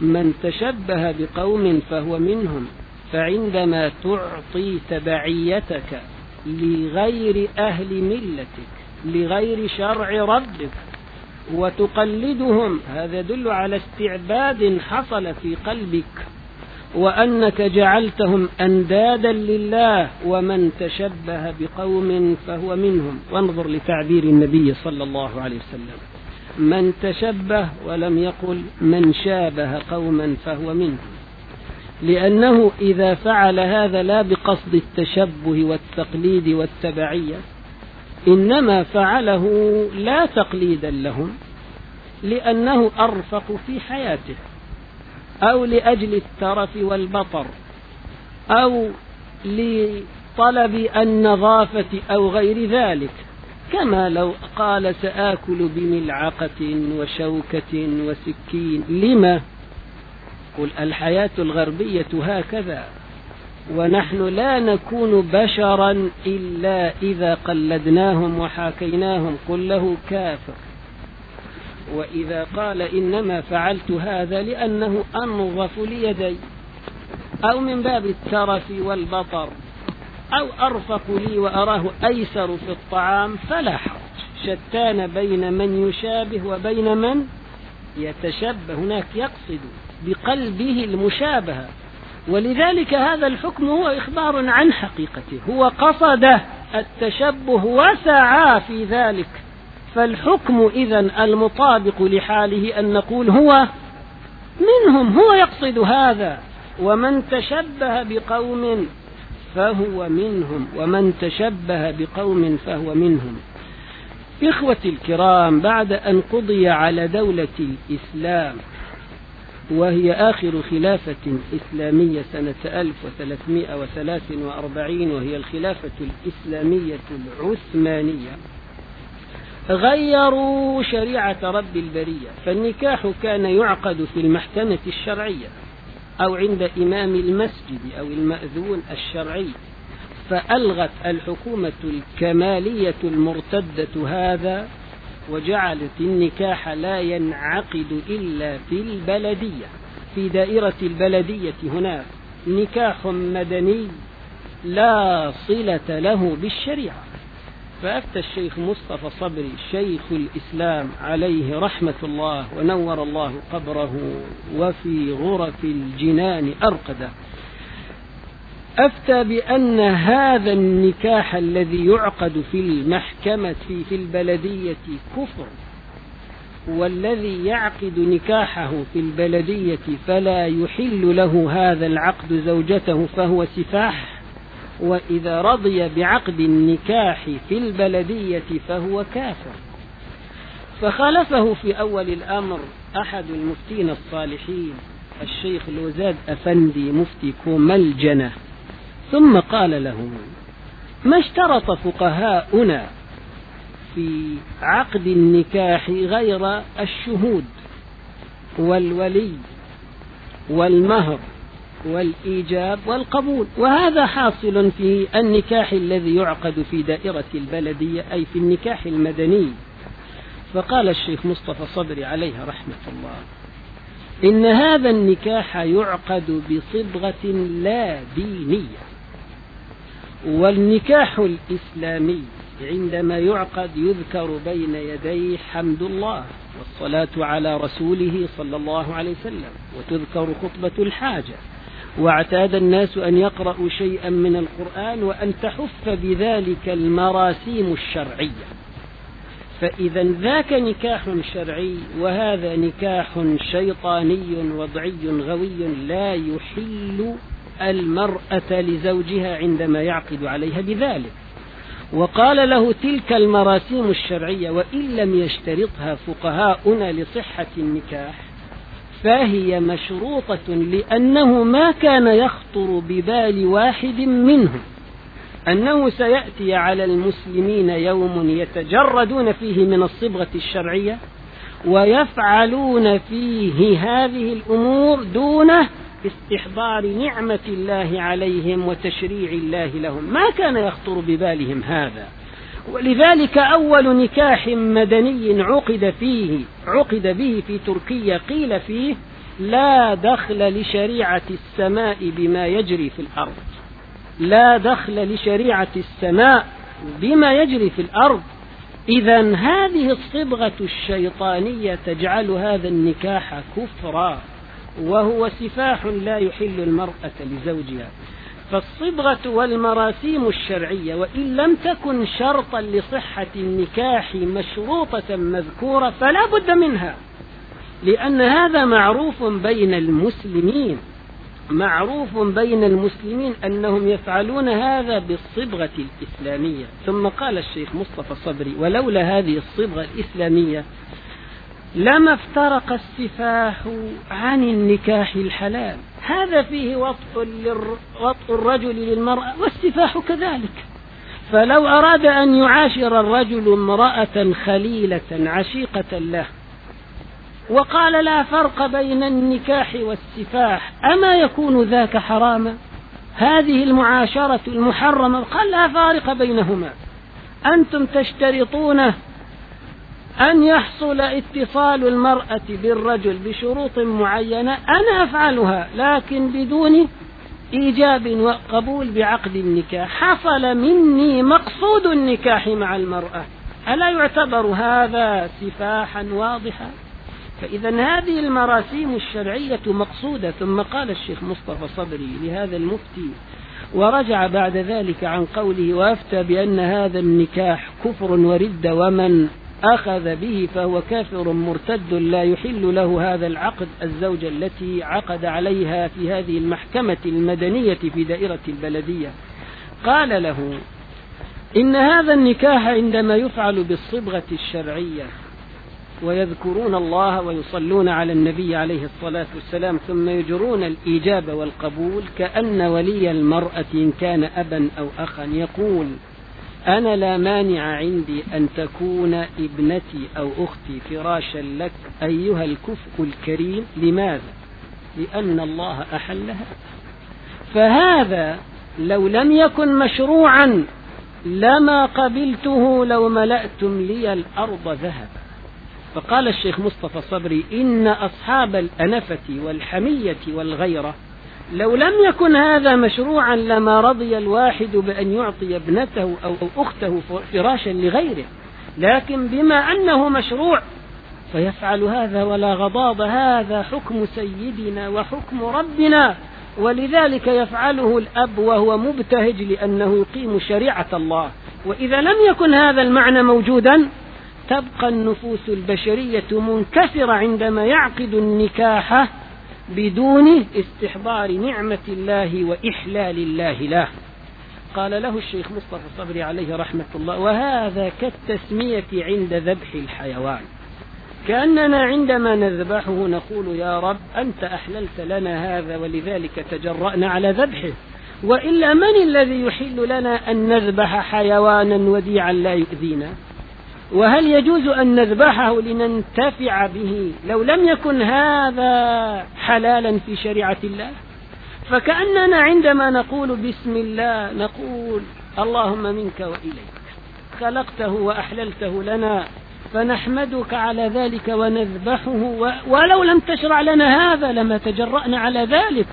من تشبه بقوم فهو منهم. فعندما تعطي تبعيتك لغير أهل ملتك لغير شرع ربك وتقلدهم هذا يدل على استعباد حصل في قلبك. وأنك جعلتهم أندادا لله ومن تشبه بقوم فهو منهم. وانظر لتعبير النبي صلى الله عليه وسلم. من تشبه ولم يقل من شابه قوما فهو منهم. لأنه إذا فعل هذا لا بقصد التشبه والتقليد والتبعية إنما فعله لا تقليدا لهم لأنه أرفق في حياته. أو لأجل الترف والبطر أو لطلب النظافة أو غير ذلك. كما لو قال سآكل بملعقة وشوكة وسكين لما؟ قل الحياة الغربية هكذا ونحن لا نكون بشرا إلا إذا قلدناهم وحاكيناهم. قل له كافر. وإذا قال إنما فعلت هذا لأنه أنظف ليدي أو من باب الترف والبطر أو أرفق لي وأراه أيسر في الطعام فلا حرج. شتان بين من يشابه وبين من يتشبه. هناك يقصد بقلبه المشابهة. ولذلك هذا الحكم هو إخبار عن حقيقته. هو قصد التشبه وسعى في ذلك. فالحكم إذا المطابق لحاله أن نقول هو منهم هو يقصد هذا. ومن تشبه بقوم فهو منهم. ومن تشبه بقوم فهو منهم. إخوتي الكرام بعد أن قضي على دولة الإسلام وهي آخر خلافة إسلامية سنة 1343 وهي الخلافة الإسلامية العثمانية. غيروا شريعة رب البرية فالنكاح كان يعقد في المحكمة الشرعية أو عند إمام المسجد أو المأذون الشرعي. فألغت الحكومة الكمالية المرتدة هذا وجعلت النكاح لا ينعقد إلا في البلدية في دائرة البلدية هناك نكاح مدني لا صلة له بالشريعة. فأفتى الشيخ مصطفى صبري شيخ الإسلام عليه رحمة الله ونور الله قبره وفي غرف الجنان أرقده. أفتى بأن هذا النكاح الذي يعقد في المحكمة في, البلدية كفر والذي يعقد نكاحه في البلدية فلا يحل له هذا العقد زوجته فهو سفاح. وإذا رضي بعقد النكاح في البلدية فهو كافر. فخالفه في أول الأمر أحد المفتين الصالحين الشيخ الوزاد أفندي مفتي كوملجنة. ثم قال له ما اشترط فقهاؤنا في عقد النكاح غير الشهود والولي والمهر والإيجاب والقبول. وهذا حاصل في النكاح الذي يعقد في دائرة البلدية أي في النكاح المدني. فقال الشيخ مصطفى صبري عليه رحمة الله إن هذا النكاح يعقد بصبغة لا دينية. والنكاح الإسلامي عندما يعقد يذكر بين يديه حمد الله والصلاة على رسوله صلى الله عليه وسلم وتذكر خطبة الحاجة. واعتاد الناس أن يقرأوا شيئا من القرآن وأن تحف بذلك المراسيم الشرعية. فإذا ذاك نكاح شرعي وهذا نكاح شيطاني وضعي غوي لا يحل المرأة لزوجها عندما يعقد عليها بذلك. وقال له تلك المراسيم الشرعية وإن لم يشترطها فقهاؤنا لصحة النكاح فهي مشروطة لأنه ما كان يخطر ببال واحد منهم. أنه سيأتي على المسلمين يوم يتجردون فيه من الصبغة الشرعية ويفعلون فيه هذه الأمور دون استحضار نعمة الله عليهم وتشريع الله لهم. ما كان يخطر ببالهم هذا. ولذلك أول نكاح مدني عقد فيه عقد به في تركيا قيل فيه لا دخل لشريعة السماء بما يجري في الأرض. لا دخل لشريعة السماء بما يجري في الأرض. إذا هذه الصبغة الشيطانية تجعل هذا النكاح كفرا وهو سفاح لا يحل المرأة لزوجها. فالصبغة والمراسيم الشرعية وإن لم تكن شرطا لصحة النكاح مشروطة مذكورة فلا بد منها لأن هذا معروف بين المسلمين معروف بين المسلمين أنهم يفعلون هذا بالصبغة الإسلامية. ثم قال الشيخ مصطفى صبري ولولا هذه الصبغة الإسلامية لما افترق السفاح عن النكاح الحلال. هذا فيه وطء, وطء الرجل للمرأة والسفاح كذلك. فلو أراد أن يعاشر الرجل امرأة خليلة عشيقة له وقال لا فرق بين النكاح والسفاح أما يكون ذاك حراما؟ هذه المعاشرة المحرمة قال لا فارق بينهما. أنتم تشترطون أن يحصل اتصال المرأة بالرجل بشروط معينة أنا أفعلها لكن بدون إيجاب وقبول بعقد النكاح. حصل مني مقصود النكاح مع المرأة. ألا يعتبر هذا سفاحا واضحا؟ فإذا هذه المراسيم الشرعية مقصودة. ثم قال الشيخ مصطفى صبري لهذا المفتي ورجع بعد ذلك عن قوله وأفتى بأن هذا النكاح كفر ورد ومن أخذ به فهو كافر مرتد لا يحل له هذا العقد الزوجة التي عقد عليها في هذه المحكمة المدنية في دائرة البلدية. قال له إن هذا النكاح عندما يفعل بالصبغة الشرعية ويذكرون الله ويصلون على النبي عليه الصلاة والسلام ثم يجرون الإيجاب والقبول كأن ولي المرأة إن كان أبا أو أخا يقول أنا لا مانع عندي أن تكون ابنتي أو أختي فراشا لك أيها الكفء الكريم. لماذا؟ لأن الله أحلها. فهذا لو لم يكن مشروعا لما قبلته لو ملأتم لي الأرض ذهبا. فقال الشيخ مصطفى صبري إن أصحاب الأنفة والحمية والغيرة لو لم يكن هذا مشروعا لما رضي الواحد بأن يعطي ابنته أو أخته فراشا لغيره لكن بما أنه مشروع فيفعل هذا ولا غضاض هذا حكم سيدنا وحكم ربنا ولذلك يفعله الأب وهو مبتهج لأنه يقيم شريعة الله. وإذا لم يكن هذا المعنى موجودا تبقى النفوس البشرية منكسرة عندما يعقد النكاح بدون استحضار نعمة الله وإحلال الله له. قال له الشيخ مصطفى الصبري عليه رحمة الله وهذا كالتسمية عند ذبح الحيوان. كأننا عندما نذبحه نقول يا رب أنت أحللت لنا هذا ولذلك تجرأنا على ذبحه وإلا من الذي يحل لنا أن نذبح حيوانا وديعا لا يؤذينا؟ وهل يجوز أن نذبحه لننتفع به لو لم يكن هذا حلالا في شريعة الله؟ فكأننا عندما نقول بسم الله نقول اللهم منك وإليك خلقته وأحللته لنا فنحمدك على ذلك ونذبحه ولو لم تشرع لنا هذا لما تجرأنا على ذلك.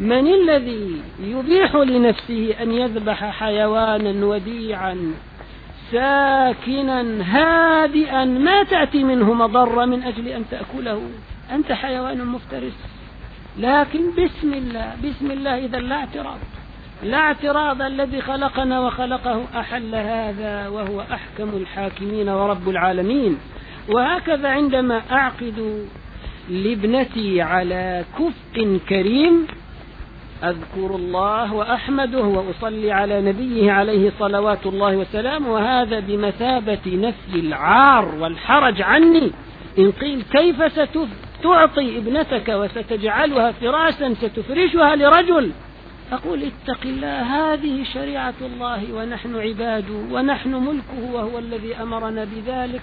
من الذي يبيح لنفسه أن يذبح حيوانا وديعا ساكنا هادئا ما تأتي منه مضرة من أجل أن تأكله. أنت حيوان مفترس. لكن بسم الله بسم الله إذا لا اعتراض. لا اعتراض الذي خلقنا وخلقه أحل هذا وهو أحكم الحاكمين ورب العالمين. وهكذا عندما أعقد لابنتي على كفء كريم أذكر الله وأحمده وأصلي على نبيه عليه صلوات الله وسلامه وهذا بمثابة نفي العار والحرج عني. إن قيل كيف ستعطي ابنتك وستجعلها فراشا ستفرشها لرجل؟ أقول اتق الله هذه شريعة الله ونحن عباده ونحن ملكه وهو الذي أمرنا بذلك.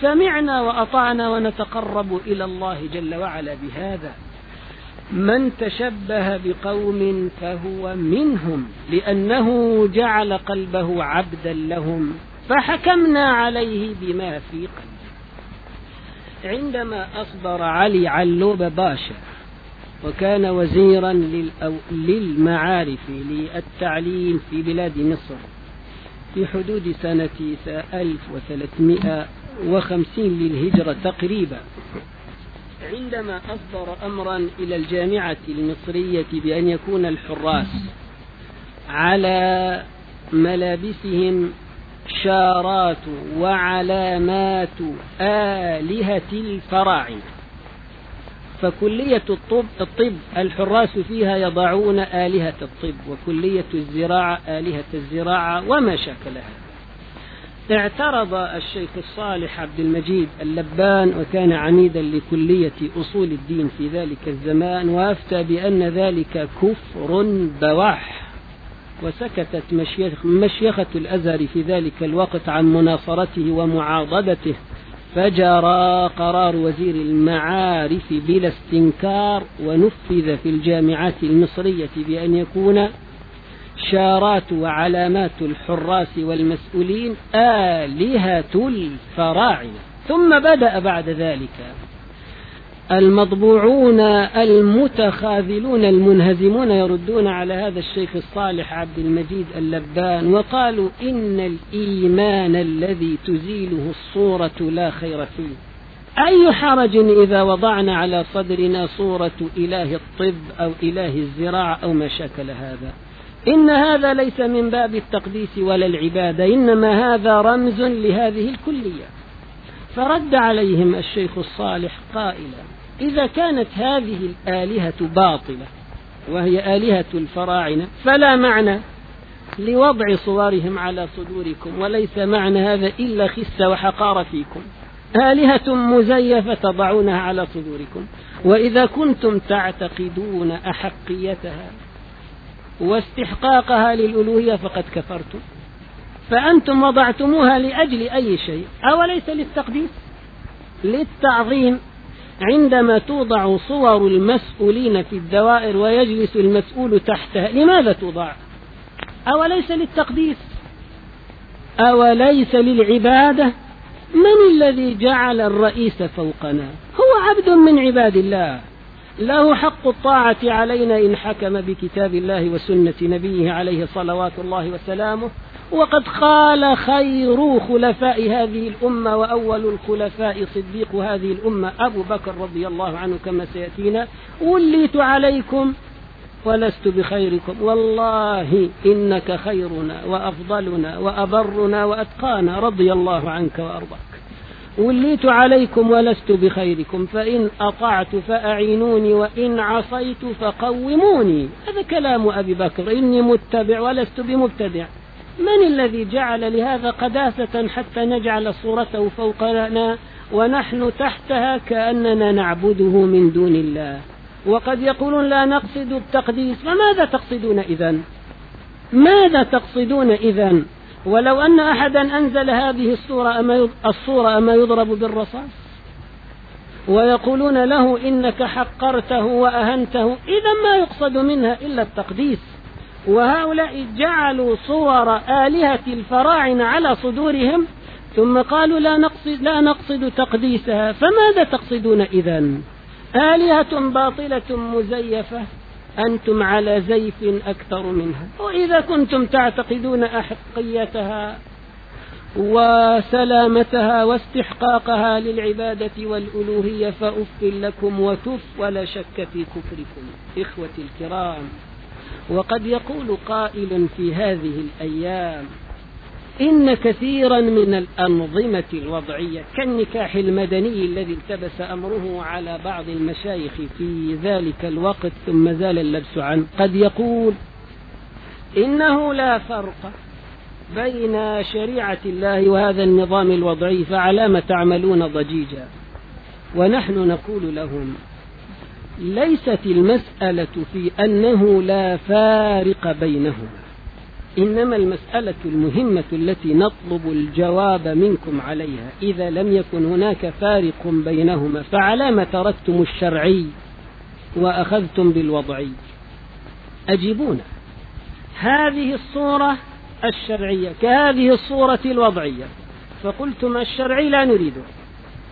سمعنا وأطعنا ونتقرب إلى الله جل وعلا بهذا. من تشبه بقوم فهو منهم لأنه جعل قلبه عبدا لهم فحكمنا عليه بما في قلبه. عندما أصدر علي علوب باشا وكان وزيرا للمعارف للتعليم في بلاد مصر في حدود سنة 1350 للهجرة تقريبا عندما أصدر أمرا إلى الجامعة المصرية بأن يكون الحراس على ملابسهم شارات وعلامات آلهة الفراعنة فكلية الطب, الطب الحراس فيها يضعون آلهة الطب وكلية الزراعة آلهة الزراعة وما شاكلها. اعترض الشيخ الصالح عبد المجيد اللبان وكان عميدا لكلية أصول الدين في ذلك الزمان وأفتى بأن ذلك كفر بواح. وسكتت مشيخ مشيخة الأزهر في ذلك الوقت عن مناصرته ومعاضدته فجرى قرار وزير المعارف بلا استنكار ونفذ في الجامعات المصرية بأن يكون شارات وعلامات الحراس والمسؤولين آلهة الفراعنة. ثم بدأ بعد ذلك المطبوعون المتخاذلون المنهزمون يردون على هذا الشيخ الصالح عبد المجيد اللبان وقالوا إن الإيمان الذي تزيله الصورة لا خير فيه. أي حرج إذا وضعنا على صدرنا صورة إله الطب أو إله الزراعة أو ما شكل هذا؟ إن هذا ليس من باب التقديس ولا العبادة إنما هذا رمز لهذه الكلية. فرد عليهم الشيخ الصالح قائلا إذا كانت هذه الآلهة باطلة وهي آلهة الفراعنة فلا معنى لوضع صورهم على صدوركم وليس معنى هذا إلا خس وحقار فيكم. آلهة مزيفة تضعونها على صدوركم وإذا كنتم تعتقدون أحقيتها واستحقاقها للألوهية فقد كفرتم فأنتم وضعتموها لأجل أي شيء. أوليس للتقديس للتعظيم. عندما توضع صور المسؤولين في الدوائر ويجلس المسؤول تحتها لماذا توضع؟ أوليس للتقديس؟ أوليس للعبادة؟ من الذي جعل الرئيس فوقنا؟ هو عبد من عباد الله. له حق الطاعة علينا إن حكم بكتاب الله وسنة نبيه عليه صلوات الله وسلامه وقد قال خير خلفاء هذه الأمة وأول الخلفاء صديق هذه الأمة أبو بكر رضي الله عنه كما سيأتينا وليت عليكم ولست بخيركم. والله إنك خيرنا وأفضلنا وأبرنا وأتقانا رضي الله عنك وأرضاك. وليت عليكم ولست بخيركم فإن أطعت فأعينوني وإن عصيت فقوموني. هذا كلام أبي بكر إني متبع ولست بمبتدع. من الذي جعل لهذا قداسة حتى نجعل صورته فوقنا ونحن تحتها كأننا نعبده من دون الله؟ وقد يقولون لا نقصد التقديس فماذا تقصدون إذا ماذا تقصدون إذا ولو أن أحدا أنزل هذه الصورة أما الصورة أما يضرب بالرصاص؟ ويقولون له إنك حقرته وأهنته إذا ما يقصد منها إلا التقديس. وهؤلاء جعلوا صور آلهة الفراعنة على صدورهم ثم قالوا لا نقصد, لا نقصد تقديسها فماذا تقصدون إذا آلهة باطلة مزيفة. أنتم على زيف أكثر منها. وإذا كنتم تعتقدون أحقيتها وسلامتها واستحقاقها للعبادة والألوهية فأف لكم وتف ولا شك في كفركم إخوتي الكرام. وقد يقول قائل في هذه الأيام إن كثيرا من الأنظمة الوضعية كالنكاح المدني الذي التبس أمره على بعض المشايخ في ذلك الوقت ثم زال اللبس عنه قد يقول إنه لا فرق بين شريعة الله وهذا النظام الوضعي فعلام تعملون ضجيجا. ونحن نقول لهم ليست المسألة في أنه لا فارق بينهما. إنما المسألة المهمة التي نطلب الجواب منكم عليها إذا لم يكن هناك فارق بينهما فعلى ما تركتم الشرعي وأخذتم بالوضعي؟ أجيبونا. هذه الصورة الشرعية كهذه الصورة الوضعية فقلتم الشرعي لا نريده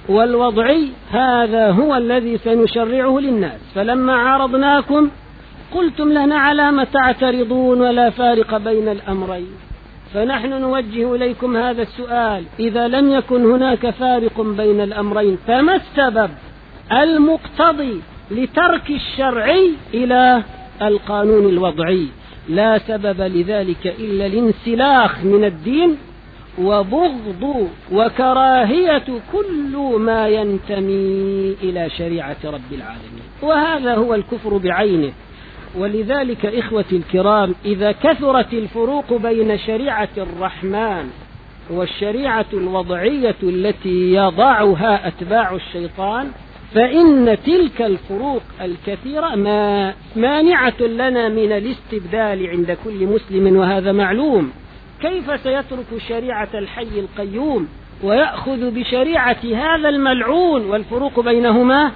والوضعي هذا هو الذي سنشرعه للناس فلما عارضناكم قلتم لنا على ما تعترضون ولا فارق بين الأمرين. فنحن نوجه إليكم هذا السؤال. إذا لم يكن هناك فارق بين الأمرين فما السبب المقتضي لترك الشرعي إلى القانون الوضعي؟ لا سبب لذلك إلا الانسلاخ من الدين وبغض وكراهية كل ما ينتمي إلى شريعة رب العالمين. وهذا هو الكفر بعينه. ولذلك إخوتي الكرام إذا كثرت الفروق بين شريعة الرحمن والشريعة الوضعية التي يضعها أتباع الشيطان فإن تلك الفروق الكثيرة ما مانعة لنا من الاستبدال عند كل مسلم وهذا معلوم. كيف سيترك شريعة الحي القيوم ويأخذ بشريعة هذا الملعون؟ والفروق بينهما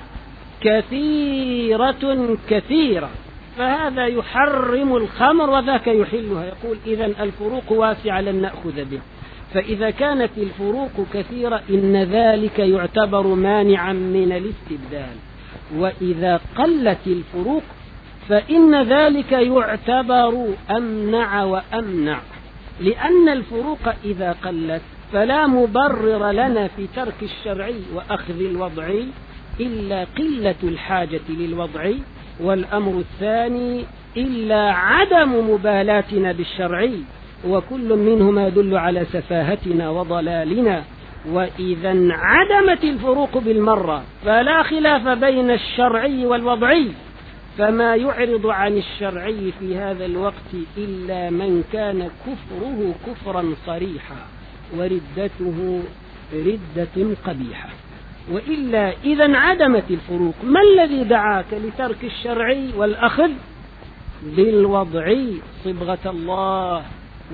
كثيرة كثيرة. فهذا يحرم الخمر وذاك يحلها. يقول إذا الفروق واسعة لن نأخذ به. فإذا كانت الفروق كثيرة إن ذلك يعتبر مانعا من الاستبدال. وإذا قلت الفروق فإن ذلك يعتبر أمنع وأمنع. لأن الفروق إذا قلت فلا مبرر لنا في ترك الشرعي وأخذ الوضعي إلا قلة الحاجة للوضعي والأمر الثاني إلا عدم مبالاتنا بالشرعي وكل منهما يدل على سفاهتنا وضلالنا. وإذا انعدمت الفروق بالمرة فلا خلاف بين الشرعي والوضعي فما يعرض عن الشرعي في هذا الوقت إلا من كان كفره كفرا صريحا وردته ردة قبيحة. وإلا إذا انعدمت الفروق. ما الذي دعاك لترك الشرعي والأخذ؟ بالوضعي صبغة الله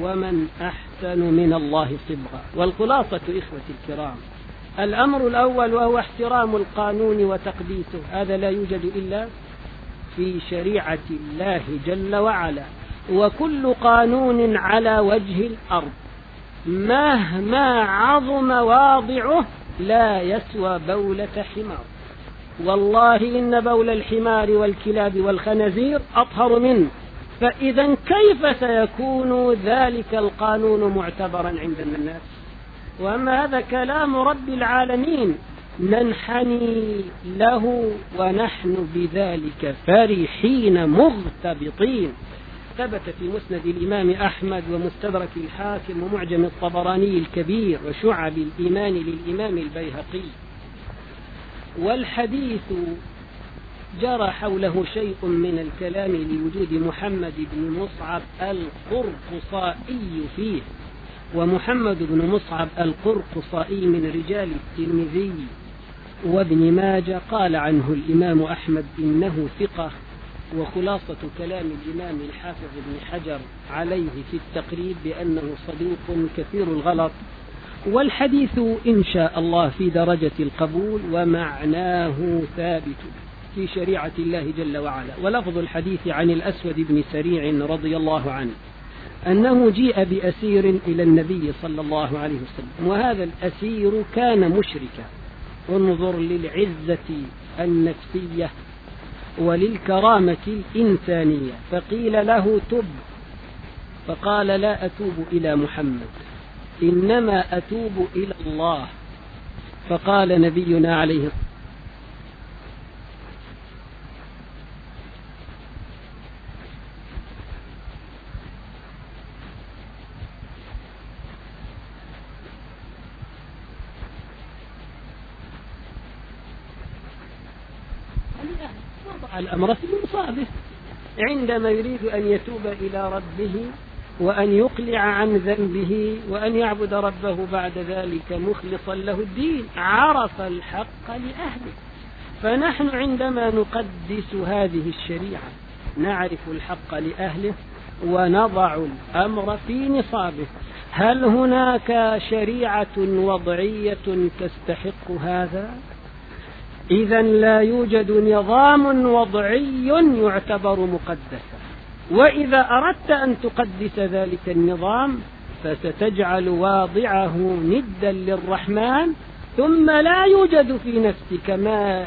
ومن أحسن من الله صبغة. والخلاصة إخوتي الكرام الأمر الأول وهو احترام القانون وتقديسه. هذا لا يوجد إلا في شريعة الله جل وعلا. وكل قانون على وجه الأرض مهما عظم واضعه لا يسوى بولة حمار. والله إن بول الحمار والكلاب والخنزير أطهر منه. فإذا كيف سيكون ذلك القانون معتبرا عند الناس؟ وأما هذا كلام رب العالمين ننحني له ونحن بذلك فرحين مغتبطين. ثبت في مسند الإمام أحمد ومستدرك الحاكم ومعجم الطبراني الكبير وشعب الإيمان للإمام البيهقي. والحديث جرى حوله شيء من الكلام لوجود محمد بن مصعب القرقصائي فيه ومحمد بن مصعب القرقصائي من رجال الترمذي. وابن ماجه قال عنه الإمام أحمد إنه ثقة وخلاصة كلام الإمام الحافظ بن حجر عليه في التقريب بأنه صدوق كثير الغلط والحديث إن شاء الله في درجة القبول ومعناه ثابت في شريعة الله جل وعلا. ولفظ الحديث عن الأسود بن سريع رضي الله عنه أنه جيء بأسير إلى النبي صلى الله عليه وسلم وهذا الأسير كان مشركا. انظر للعزة النفسية وللكرامة الإنسانية. فقيل له تب. فقال لا أتوب إلى محمد. إنما أتوب إلى الله. فقال نبينا عليه الصلاة الأمر في مصابه. عندما يريد أن يتوب إلى ربه وأن يقلع عن ذنبه وأن يعبد ربه بعد ذلك مخلصا له الدين عرف الحق لأهله. فنحن عندما نقدس هذه الشريعة نعرف الحق لأهله ونضع الأمر في نصابه. هل هناك شريعة وضعية تستحق هذا؟ إذا لا يوجد نظام وضعي يعتبر مقدسا. وإذا أردت أن تقدس ذلك النظام فستجعل واضعه ندا للرحمن ثم لا يوجد في نفسك ما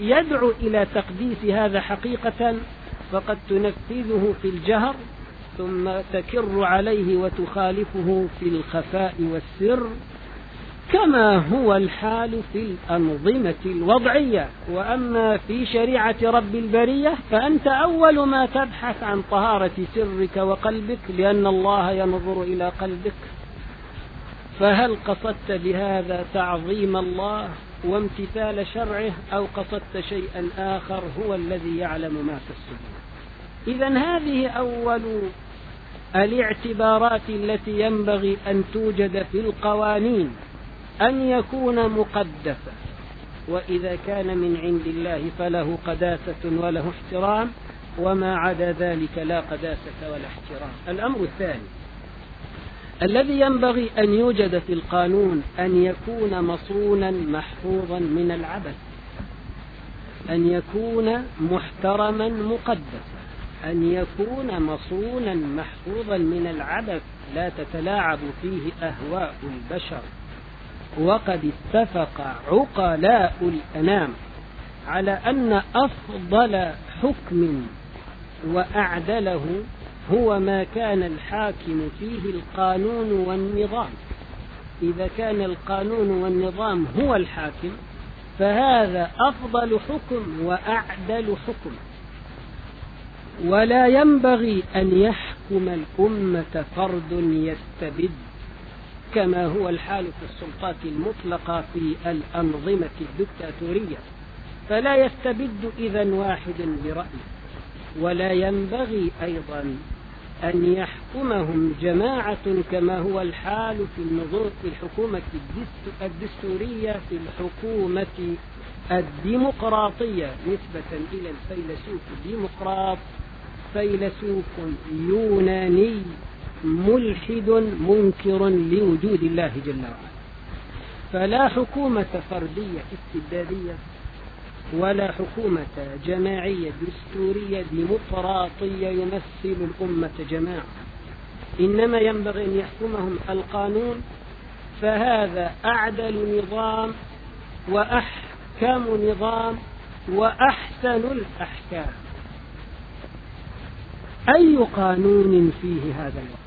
يدعو إلى تقديس هذا حقيقة فقد تنفذه في الجهر ثم تكر عليه وتخالفه في الخفاء والسر. كما هو الحال في الأنظمة الوضعية. وأما في شريعة رب البرية فأنت أول ما تبحث عن طهارة سرك وقلبك لأن الله ينظر إلى قلبك. فهل قصدت بهذا تعظيم الله وامتثال شرعه أو قصدت شيئا آخر هو الذي يعلم ما في الصدور؟ إذا هذه أول الاعتبارات التي ينبغي أن توجد في القوانين. أن يكون مقدسا. وإذا كان من عند الله فله قداسة وله احترام وما عدا ذلك لا قداسة ولا احترام. الأمر الثاني الذي ينبغي أن يوجد في القانون أن يكون مصونا محفوظا من العبث أن يكون محترما مقدسا أن يكون مصونا محفوظا من العبث. لا تتلاعب فيه أهواء البشر. وقد اتفق عقلاء الأنام على أن أفضل حكم وأعدله هو ما كان الحاكم فيه القانون والنظام. إذا كان القانون والنظام هو الحاكم فهذا أفضل حكم وأعدل حكم. ولا ينبغي أن يحكم الأمة فرد يستبد. كما هو الحال في السلطات المطلقة في الأنظمة الدكتاتورية. فلا يستبد إذا واحد برأيه ولا ينبغي أيضا أن يحكمهم جماعة كما هو الحال في في الحكومة الدستورية في الحكومة الديمقراطية نسبة إلى الفيلسوف ديمقراط فيلسوف يوناني. ملحد منكر لوجود الله جل وعلا. فلا حكومة فردية استبدادية ولا حكومة جماعية دستورية ديمقراطية يمثل الأمة جماعة. إنما ينبغي أن يحكمهم القانون فهذا أعدل نظام وأحكم نظام وأحسن الأحكام. أي قانون فيه هذا الوقت؟